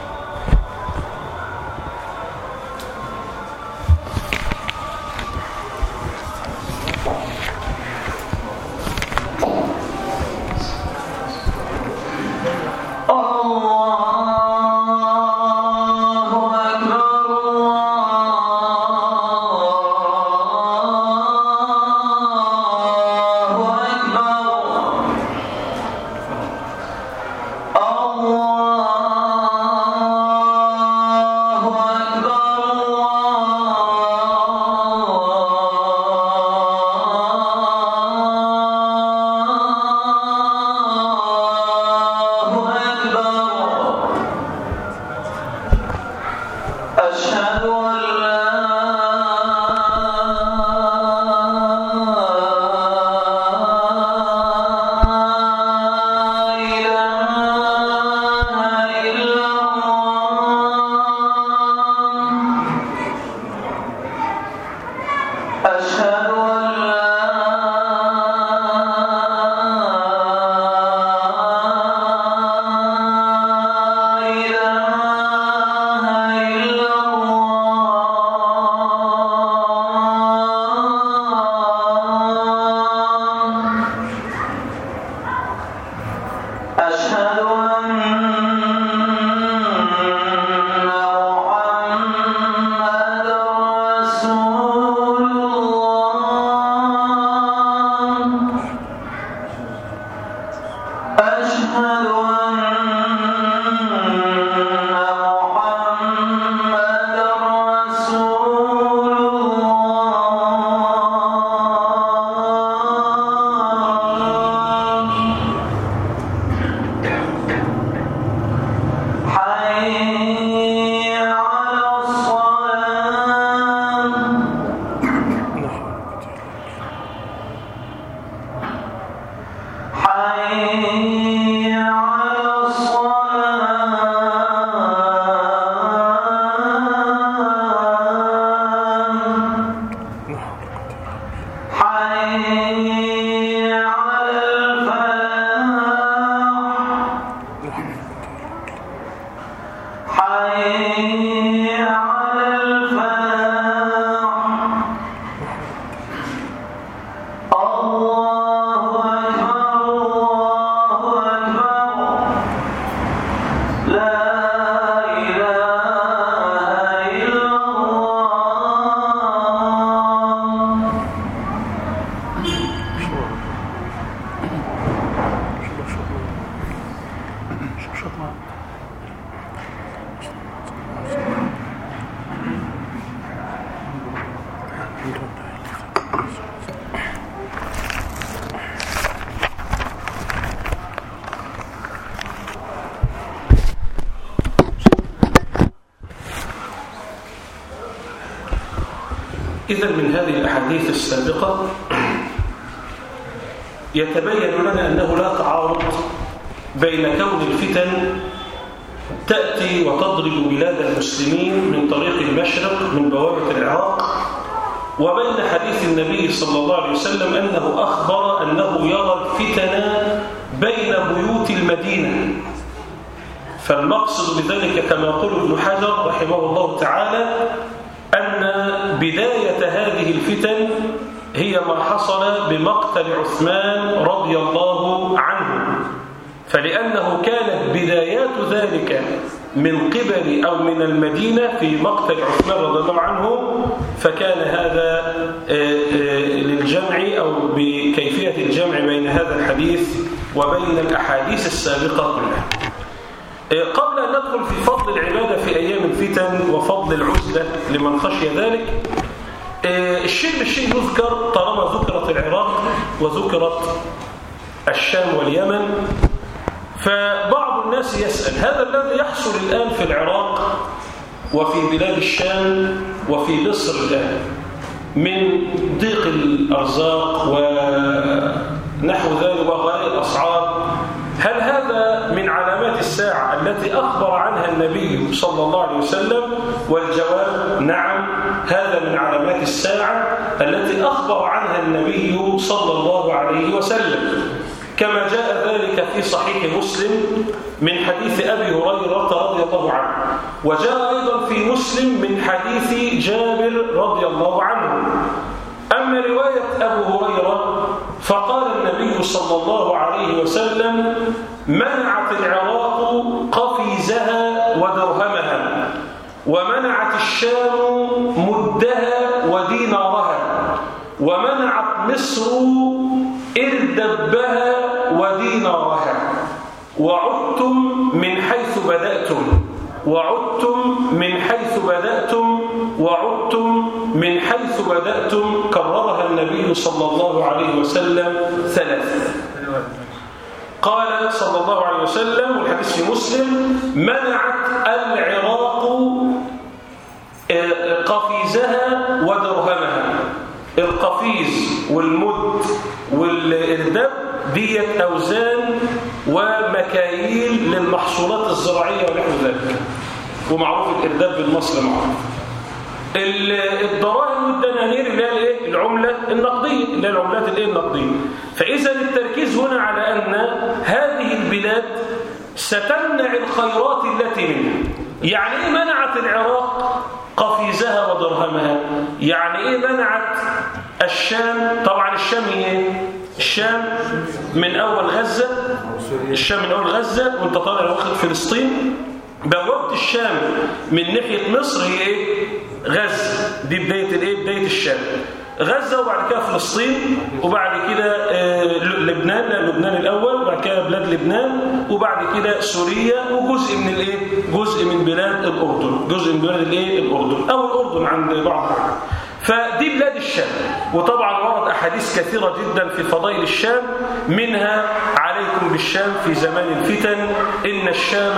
إذا من هذه الأحاديث السابقة يتبين لنا أنه لا تعارض بين كون الفتن تأتي وتضرب بلاد المسلمين من طريق المشرق من بوابة العراق وبين حديث النبي صلى الله عليه وسلم أنه أخبر أنه يرى الفتن بين بيوت المدينة. فالمقصد بذلك كما يقول ابن حجر رحمه الله تعالى بداية هذه الفتن هي ما حصل بمقتل عثمان رضي الله عنه. فلأنه كانت بدايات ذلك من قبل أو من المدينة في مقتل عثمان رضي الله عنه فكان هذا للجمع أو بكيفية الجمع بين هذا الحديث وبين الأحاديث السابقة كلها. قبل أن ندخل في فضل العبادة في أيام الفتن وفضل العزلة لمن خشي ذلك الشيء بالشيء يذكر طالما ذكرت العراق وذكرت الشام واليمن فبعض الناس يسأل هذا الذي يحصل الآن في العراق وفي بلاد الشام وفي مصر الآن من ضيق الأرزاق ونحو ذلك وغلاء الأسعار هل هذا من علامات التي أخبر عنها النبي صلى الله عليه وسلم والجواب نعم هذا من علامات الساعة التي أخبر عنها النبي صلى الله عليه وسلم. كما جاء ذلك في صحيح مسلم من حديث أبي هريرة رضي الله عنه وجاء أيضا في مسلم من حديث جابر رضي الله عنه. أما رواية أبو هريرة فقال النبي صلى الله عليه وسلم منعت العراق قفيزها ودرهمها ومنعت الشام مدها ودينارها ومنعت مصر إردبها ودينارها وعدتم من حيث بدأتم وعدتم من حيث بدأتم وعدتم من حيث بدأتم كررها النبي صلى الله عليه وسلم ثلاثة قال صلى الله عليه وسلم والحديث في مسلم منعت العراق قفيزها ودرهمها. القفيز والمد والإرداب ديت أوزان ومكاييل للمحصولات الزراعية ونحو ذلك. ومعروف الإرداب بالمصر معروف. الدراهم والدنانير اللي هي الايه؟ العملة النقدية اللي هي العملات الايه النقدية. فإذا التركيز هنا على أن هذه البلاد ستمنع الخيرات التي منها. يعني إيه منعت العراق قفيزها ودرهمها؟ يعني إيه منعت الشام؟ طبعا الشام هي الشام من أول غزة الشام من أول غزة وأنت طالع واخد فلسطين. بوابه الشام من ناحية مصر هي إيه غزة. دي بداية الإيه؟ بداية الشام. غزة وبعد كده فلسطين وبعد كده آه لبنان لبنان الأول وبعد كده بلاد لبنان وبعد كده سوريا وجزء من الإيه؟ جزء من بلاد الأردن. جزء من بلاد الإيه؟ الأردن. أو الأردن عند بعض. فدي بلاد الشام. وطبعا ورد أحاديث كثيرة جدا في فضائل الشام منها عليكم بالشام في زمان الفتن إن الشام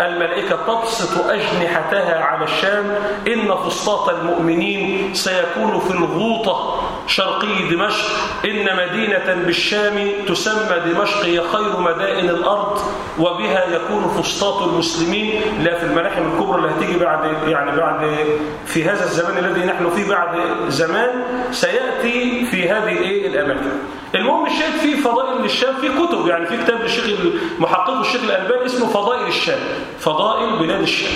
الملائكة تبسط أجنحتها على الشام إن فسطاط المؤمنين سيكون في الغوطة شرقي دمشق. إن مدينة بالشام تسمى دمشق هي خير مدائن الأرض وبها يكون فسطاط المسلمين. لا في الملاحم الكبرى اللي هتيجي بعد يعني بعد في هذا الزمان الذي نحن فيه بعد زمان سيأتي في هذه الايه الأماكن. المهم الشاهد فيه فضائل للشام في كتب يعني في كتاب للشيخ المحقق الشيخ الألباني اسمه فضائل الشام فضائل بلاد الشام.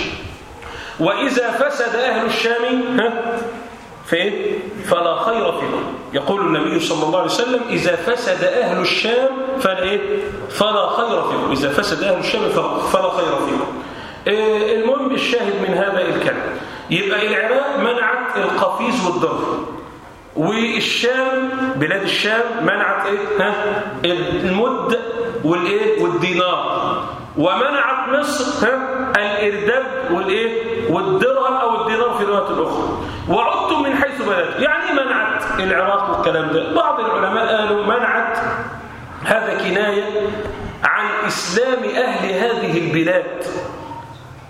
وإذا فسد أهل الشام ها؟ فين؟ فلا خير فيهم يقول النبي صلى الله عليه وسلم إذا فسد أهل الشام فلا, إيه؟ فلا خير فيهم إذا فسد أهل الشام فلا خير فيهم إيه المهم الشاهد من هذا الكلام. يبقى العراق منعت القفيز والضر والشام بلاد الشام منعت إيه؟ ها؟ المد والإيه؟ والدينار. ومنعت مصر ها؟ الارداب والإيه؟ والدرهم أو الدينار في الروايات الأخرى. وعدتم بدات يعني منعت العراق والكلام ده. بعض العلماء قالوا منعت هذا كناية عن إسلام أهل هذه البلاد.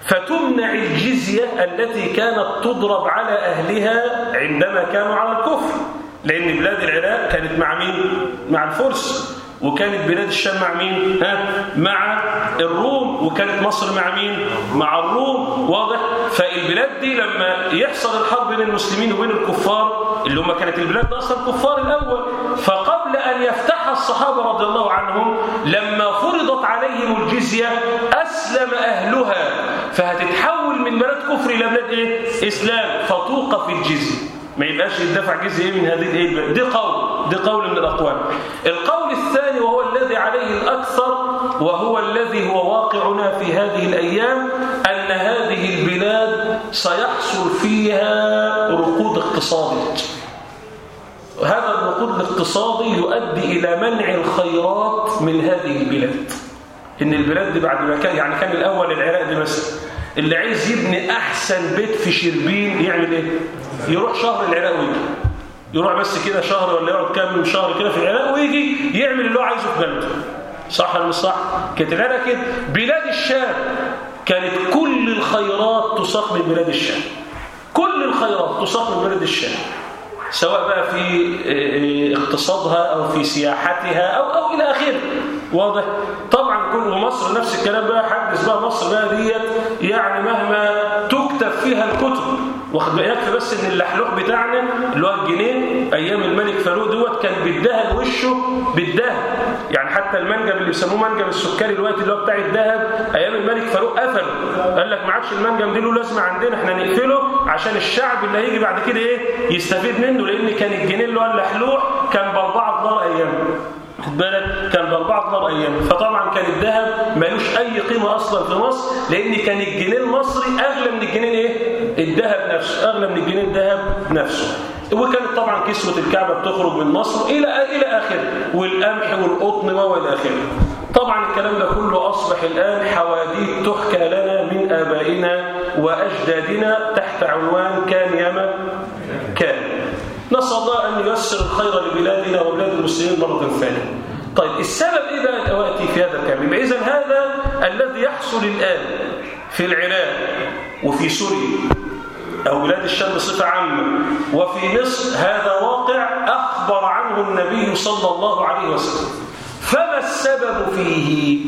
فتمنع الجزية التي كانت تضرب على أهلها عندما كانوا على الكفر. لأن بلاد العراق كانت مع مين؟ مع الفرس. وكانت بلاد الشام مع مين؟ ها؟ مع الروم وكانت مصر مع مين؟ مع الروم واضح؟ فالبلاد دي لما يحصل الحرب بين المسلمين وبين الكفار اللي هم كانت البلاد أصلا كفار الأول فقبل أن يفتح الصحابة رضي الله عنهم لما فرضت عليهم الجزية أسلم أهلها فهتتحول من بلاد كفر إلى بلاد إيه؟ إسلام فتوقف الجزية ما يبقاش يدفع جزية من هذه الإيه؟ دي قول دي قول من الأقوال. القول الثاني وهو الذي عليه الأكثر وهو الذي هو واقعنا في هذه الأيام أن هذه البلاد سيحصل فيها ركود اقتصادي. هذا الركود الاقتصادي يؤدي إلى منع الخيرات من هذه البلاد. إن البلاد دي بعد ما كان يعني كان الأول العراق دي مثلا اللي عايز يبني أحسن بيت في شربين يعمل إيه؟ يروح شهر العراق ويجي. يروح بس كده شهر ولا يقعد كام شهر كده في العراق ويجي يعمل اللي هو عايزه في بلده. صح ولا مش صح؟ كانت العراق كده. بلاد الشام كانت كل الخيرات تساق من بلاد الشام. كل الخيرات تساق من بلاد الشام. سواء بقى في اقتصادها أو في سياحتها أو, أو إلى آخره. واضح؟ طبعا كل مصر نفس الكلام بقى حدث بقى مصر بقى ديت يعني مهما تكتب فيها الكتب. واخد بالك؟ بس إن اللحلوح بتاعنا اللي هو الجنيه أيام الملك فاروق دوت كان بيدهن وشه بالذهب. يعني حتى المنجم اللي بيسموه منجم السكري دلوقتي اللي هو بتاع الذهب أيام الملك فاروق قفله. قال لك ما عادش المنجم دي له لازمة عندنا إحنا نقفله عشان الشعب اللي هيجي بعد كده إيه يستفيد منه. لأن كان الجنيه اللي هو اللحلوح كان ب 4 دولار أيام. بالك كان ب 4 دولار أيام. فطبعا كان الذهب مالوش أي قيمة أصلا في مصر لأن كان الجنيه المصري أغلى من الجنيه إيه الذهب نفسه أغلى من الجنيه الذهب نفسه. وكانت طبعا كسوة الكعبة بتخرج من مصر إلى إلى آخره. والقمح والقطن وإلى آخره. طبعا الكلام ده كله أصبح الآن حواديت تحكى لنا من آبائنا وأجدادنا تحت عنوان كان ياما؟ كان. نسأل الله أن ييسر الخير لبلادنا وبلاد المسلمين مرة ثانية. طيب السبب إيه بقى الأواتي في هذا الكلام؟ إذا هذا الذي يحصل الآن في العراق وفي سوريا أو بلاد الشام بصفة عامة وفي مصر هذا واقع أخبر عنه النبي صلى الله عليه وسلم. فما السبب فيه؟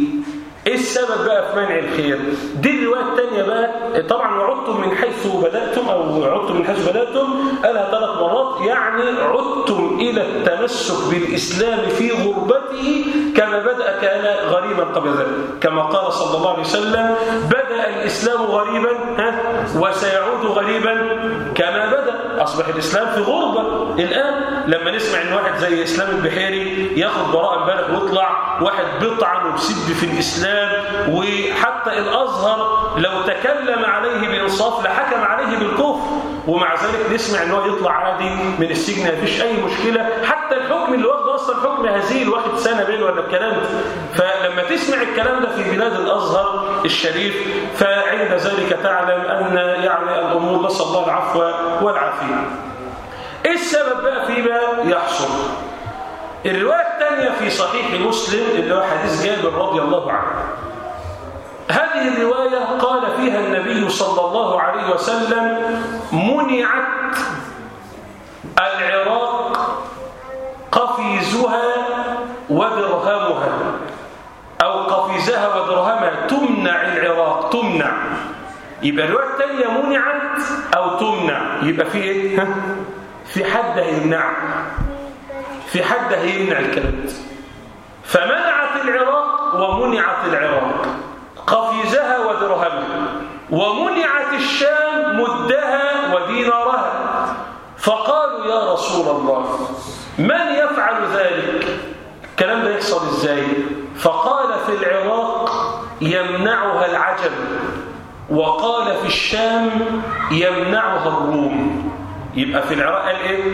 إيه السبب بقى في منع الخير؟ دي الرواية الثانية بقى طبعا وعدتم من حيث بدأتم أو عدتم من حيث بدأتم قالها ثلاث مرات يعني عدتم إلى التمسك بالإسلام في غربته كما بدأ كان غريبا قبل ذلك. كما قال صلى الله عليه وسلم بدأ الإسلام غريبا ها وسيعود غريبا كما بدأ. أصبح الإسلام في غربة. الآن لما نسمع إن واحد زي إسلام البحيري ياخد براءة امبارح ويطلع واحد بيطعن وبيسب في الإسلام وحتى الأزهر لو تكلم عليه بإنصاف لحكم عليه بالكفر. ومع ذلك نسمع إن هو يطلع عادي من السجن مفيش أي مشكلة. حتى الحكم اللي واخده أصلا حكم هزيل واحد سنة بين ولا الكلام ده. فلما تسمع الكلام ده في بلاد الأزهر الشريف فعند ذلك تعلم أن يعني الأمور نسأل الله العفو والعافية. إيه السبب بقى فيما يحصل؟ الرواية الثانية في صحيح مسلم اللي هو حديث جابر رضي الله عنه. هذه الرواية قال فيها النبي صلى الله عليه وسلم منعت العراق قفيزها ودرهمها. أو قفيزها ودرهمها تمنع العراق تمنع. يبقى الرواية الثانية منعت أو تمنع. يبقى في إيه؟ في حد هيمنع في حد هيمنع الكلام ده فمنعت العراق ومنعت العراق. قفيزها ودرهمها ومنعت الشام مدها ودينارها. فقالوا يا رسول الله من يفعل ذلك؟ الكلام ده يحصل إزاي. فقال في العراق يمنعها العجم. وقال في الشام يمنعها الروم. يبقى في العراق قال إيه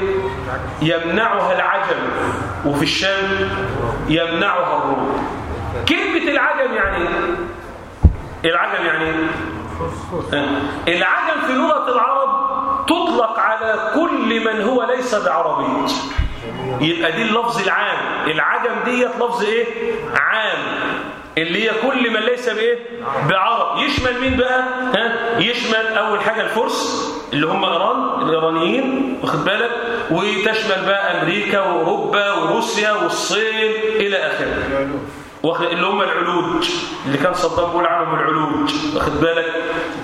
يمنعها العجم وفي الشام يمنعها الروم. كلمة العجم يعني إيه؟ العجم يعني إيه؟ العجم في لغة العرب تطلق على كل من هو ليس بعربي. يبقى دي اللفظ العام. العجم ديت لفظ إيه؟ عام. اللي هي كل من ليس بإيه؟ بعرب. يشمل مين بقى؟ ها؟ يشمل أول حاجة الفرس اللي هم إيران الإيرانيين واخد بالك؟ وتشمل بقى أمريكا وأوروبا وروسيا والصين إلى آخره. اللي هم العلوج. اللي كان صدام بيقول عنهم العلوج واخد بالك؟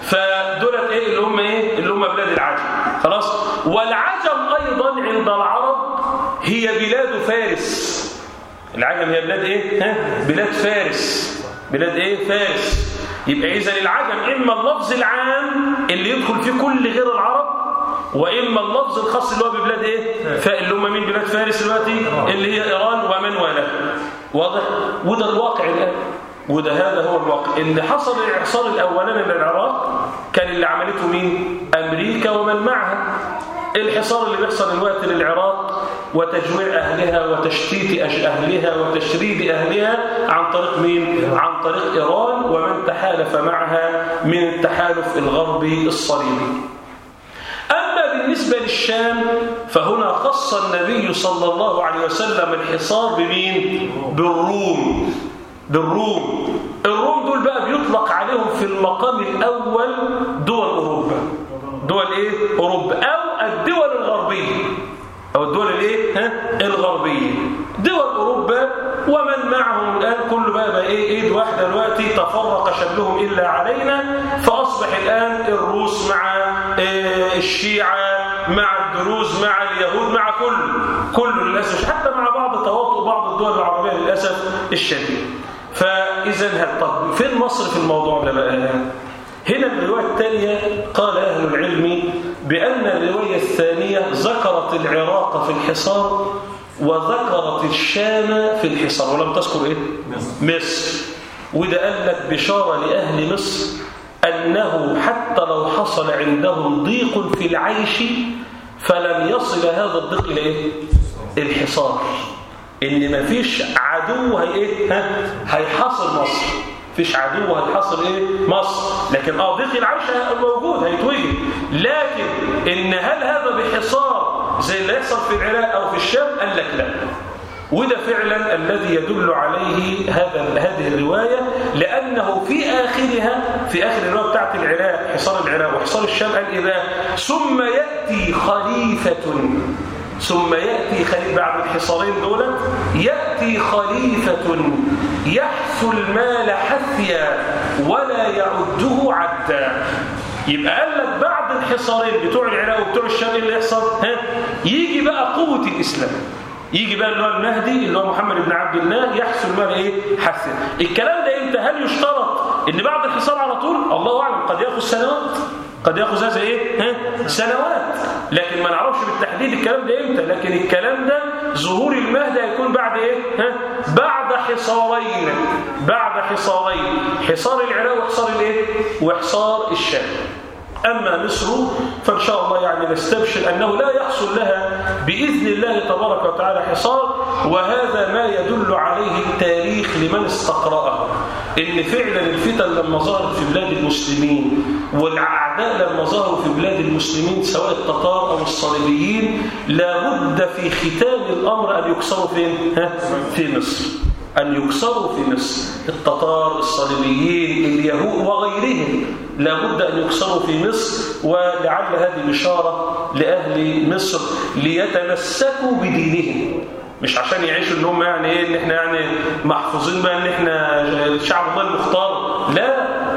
فدولت إيه؟ اللي هم إيه؟ اللي هم بلاد العجم. خلاص؟ والعجم أيضا عند العرب هي بلاد فارس. العجم هي بلاد إيه؟ ها؟ بلاد فارس. بلاد إيه؟ فارس. يبقى إذا العجم إما اللفظ العام اللي يدخل فيه كل غير العرب وإما اللفظ الخاص اللي هو ببلاد إيه؟ اللي هم مين؟ بلاد فارس دلوقتي؟ اللي هي إيران ومن والاه واضح؟ وده الواقع الآن. وده هذا هو الواقع. اللي حصل الإعصار الأولاني للعراق كان اللي عملته مين؟ أمريكا ومن معها. الحصار اللي بيحصل الوقت للعراق وتجويع أهلها وتشتيت أهلها وتشريد أهلها عن طريق مين؟ عن طريق إيران ومن تحالف معها من التحالف الغربي الصليبي أما بالنسبة للشام فهنا خص النبي صلى الله عليه وسلم الحصار بمين؟ بالروم بالروم الروم دول بقى بيطلق عليهم في المقام الأول دول أوروبا دول إيه؟ أوروبا أو الدول الغربية. أو الدول الإيه؟ ها؟ الغربية. دول أوروبا ومن معهم الآن كل بقى, بقى إيه؟ إيد واحدة دلوقتي تفرق شملهم إلا علينا. فأصبح الآن الروس مع إيه الشيعة مع الدروز مع اليهود مع كل كل للأسف. حتى مع بعض تواطؤ بعض الدول العربية للأسف الشديد. فإذا هل طب فين مصر في الموضوع ده بقى؟ هنا الرواية الثانية قال أهل العلم بأن الرواية الثانية ذكرت العراق في الحصار وذكرت الشام في الحصار ولم تذكر إيه؟ مصر, مصر. وده قال لك بشارة لأهل مصر أنه حتى لو حصل عندهم ضيق في العيش فلن يصل هذا الضيق إلى إيه؟ الحصار إن مفيش عدو هي إيه؟ هيحاصر مصر فيش عدو هيحاصر إيه؟ مصر. لكن آه ضيق العيش موجود هيتوجد. لكن إن هل هذا بحصار زي اللي يحصل في العراق أو في الشام؟ قال لك لا. وده فعلا الذي يدل عليه هذا هذه الرواية لأنه في آخرها في آخر الرواية بتاعت العراق حصار العراق وحصار الشام قال بقى؟ ثم يأتي خليفة ثم يأتي خليفة بعد الحصارين دولت يأتي خليفة يحث المال حثيا ولا يعده عدا. يبقى قال لك بعد الحصارين بتوع العراق وبتوع الشام اللي يحصل ها يجي بقى قوة الإسلام. يجي بقى اللي هو المهدي اللي هو محمد بن عبد الله يحث المال إيه؟ حثيا. الكلام ده إمتى؟ هل يشترط إن بعد الحصار على طول؟ الله أعلم قد يأخذ سنوات. قد ياخذ هذا إيه؟ ها؟ سنوات. لكن ما نعرفش بالتحديد الكلام ده إمتى. لكن الكلام ده ظهور المهدي هيكون بعد إيه؟ ها؟ بعد حصارين. بعد حصارين. حصار العراق وحصار الإيه؟ وحصار الشام. أما مصر فإن شاء الله يعني نستبشر أنه لا يحصل لها بإذن الله تبارك وتعالى حصار وهذا ما يدل عليه التاريخ لمن استقرأه إن فعلا الفتن لما ظهرت في بلاد المسلمين والأعداء لما ظهروا في بلاد المسلمين سواء التتار أو الصليبيين لابد في ختام الأمر أن يكسروا فين؟ ها؟ في مصر أن يكسروا في مصر التتار الصليبيين اليهود وغيرهم لابد أن يكسروا في مصر ولعل هذه بشارة لأهل مصر ليتمسكوا بدينهم. مش عشان يعيشوا إن هم يعني إيه إن إحنا يعني محفوظين بقى إن إحنا شعب الله المختار. لا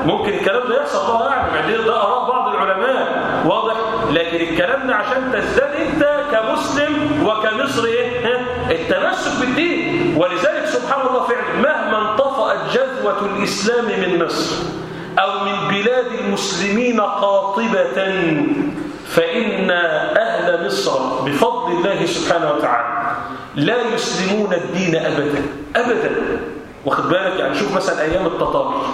ممكن الكلام ده يحصل الله اعلم يعني ده آراء بعض العلماء واضح؟ لكن الكلام ده عشان تزداد أنت كمسلم وكمصري إيه؟ التمسك بالدين. ولذلك سبحان الله فعلا مهما انطفأت جذوة الإسلام من مصر أو من بلاد المسلمين قاطبة فإن أهل مصر بفضل الله سبحانه وتعالى لا يسلمون الدين أبدا أبدا. واخد بالك؟ يعني شوف مثلا أيام التتار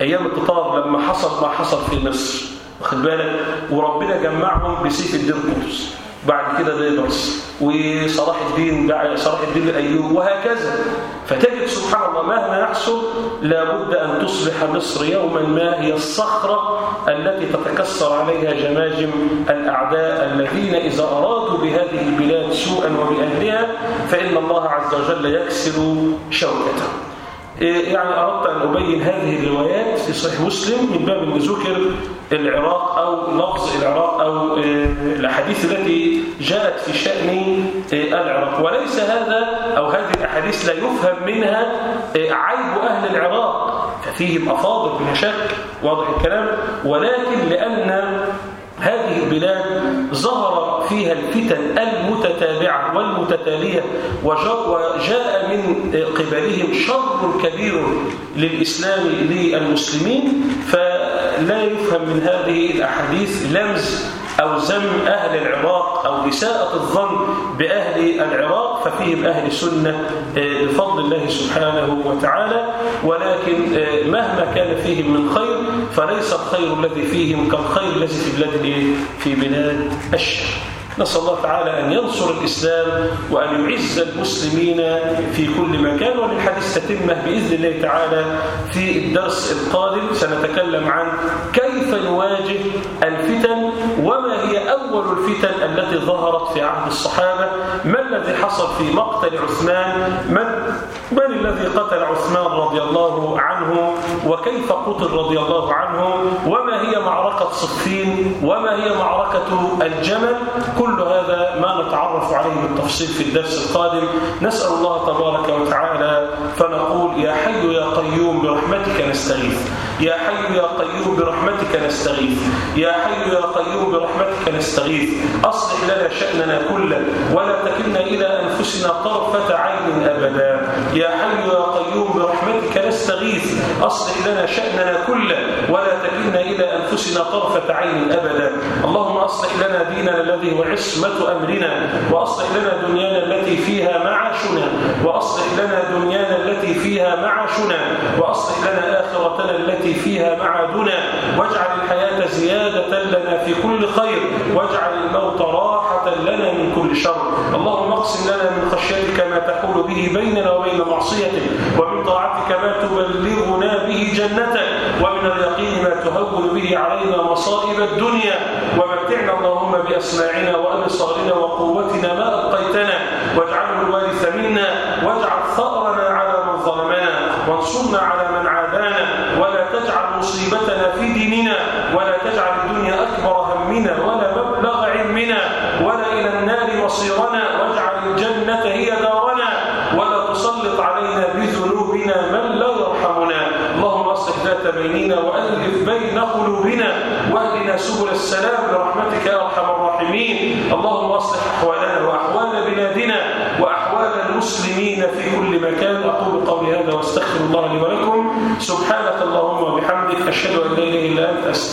أيام التتار لما حصل ما حصل في مصر واخد بالك؟ وربنا جمعهم بسيف الدين قدس بعد كده بيبرس وصلاح الدين صلاح الدين الايوب وهكذا. فتجد سبحان الله مهما يحصل لابد أن تصبح مصر يوما ما هي الصخرة التي تتكسر عليها جماجم الأعداء الذين إذا أرادوا بهذه البلاد سوءا وبأهلها فإن الله عز وجل يكسر شوكتهم. يعني أردت أن أبين هذه الروايات في صحيح مسلم من باب أن ذكر العراق أو لفظ العراق أو الأحاديث التي جاءت في شأن العراق. وليس هذا أو هذه الأحاديث لا يفهم منها عيب أهل العراق. ففيهم أفاضل بلا شك واضح الكلام. ولكن لأن هذه البلاد ظهر فيها الفتن المتتابعة والمتتالية وجاء من قبلهم شر كبير للإسلام للمسلمين فلا يفهم من هذه الأحاديث لمز أو ذم أهل العراق أو إساءة الظن بأهل العراق ففيهم أهل سنة بفضل الله سبحانه وتعالى. ولكن مهما كان فيهم من خير فليس الخير الذي فيهم كالخير الذي في في بلاد الشرق نسأل الله تعالى أن ينصر الإسلام وأن يعز المسلمين في كل مكان وللحديث تتمة بإذن الله تعالى في الدرس القادم سنتكلم عن كيف نواجه الفتن وما هي أول الفتن التي ظهرت في عهد الصحابة ما الذي حصل في مقتل عثمان من, من الذي قتل عثمان رضي الله عنه؟ وكيف قتل رضي الله عنه؟ وما هي معركة صفين؟ وما هي معركة الجمل؟ كل هذا ما نتعرف عليه بالتفصيل في الدرس القادم. نسأل الله تبارك وتعالى فنقول يا حي يا قيوم برحمتك نستغيث. يا حي يا قيوم برحمتك نستغيث. يا حي يا قيوم برحمتك نستغيث. أصلح لنا شأننا كله ولا تكلنا إلى أنفسنا طرفة عين أبدا. يا حي يا قيوم نستغيث أصلح لنا شأننا كله ولا تكلنا إلى أنفسنا طرفة عين أبدا. اللهم أصلح لنا ديننا الذي هو عصمة أمرنا وأصلح لنا دنيانا التي فيها معاشنا وأصلح لنا دنيانا التي فيها معاشنا وأصلح لنا آخرتنا التي فيها معادنا. واجعل الحياة زيادة لنا في كل خير واجعل الموت راحة لنا من كل شر. اللهم اقسم لنا من خشيتك ما تحول به بيننا وبين معصيتك ومن طاعتك ما تبلغنا به جنتك ومن اليقين ما تهون به علينا مصائب الدنيا. ومتعنا اللهم بأسماعنا وأبصارنا وقوتنا ما أبقيتنا. واجعله الوارث منا واجعل ثأرنا على من ظلمنا وانصرنا على من عادانا. ولا تجعل مصيبتنا في ديننا ولا تجعل الدنيا أكبر همنا ولا مبلغ علمنا ولا إلى النار مصيرنا واجعل الجنة هي دارنا ولا تسلط علينا بذنوبنا من لا يرحمنا اللهم أصلح ذات بيننا وألف بين قلوبنا واهدنا سبل السلام برحمتك يا أرحم الراحمين اللهم أصلح أحوالنا وأحوال بلادنا وأحوال المسلمين في كل مكان أقول قولي هذا واستغفر الله لي ولكم سبحانك اللهم وبحمدك أشهد أن لا إله إلا أنت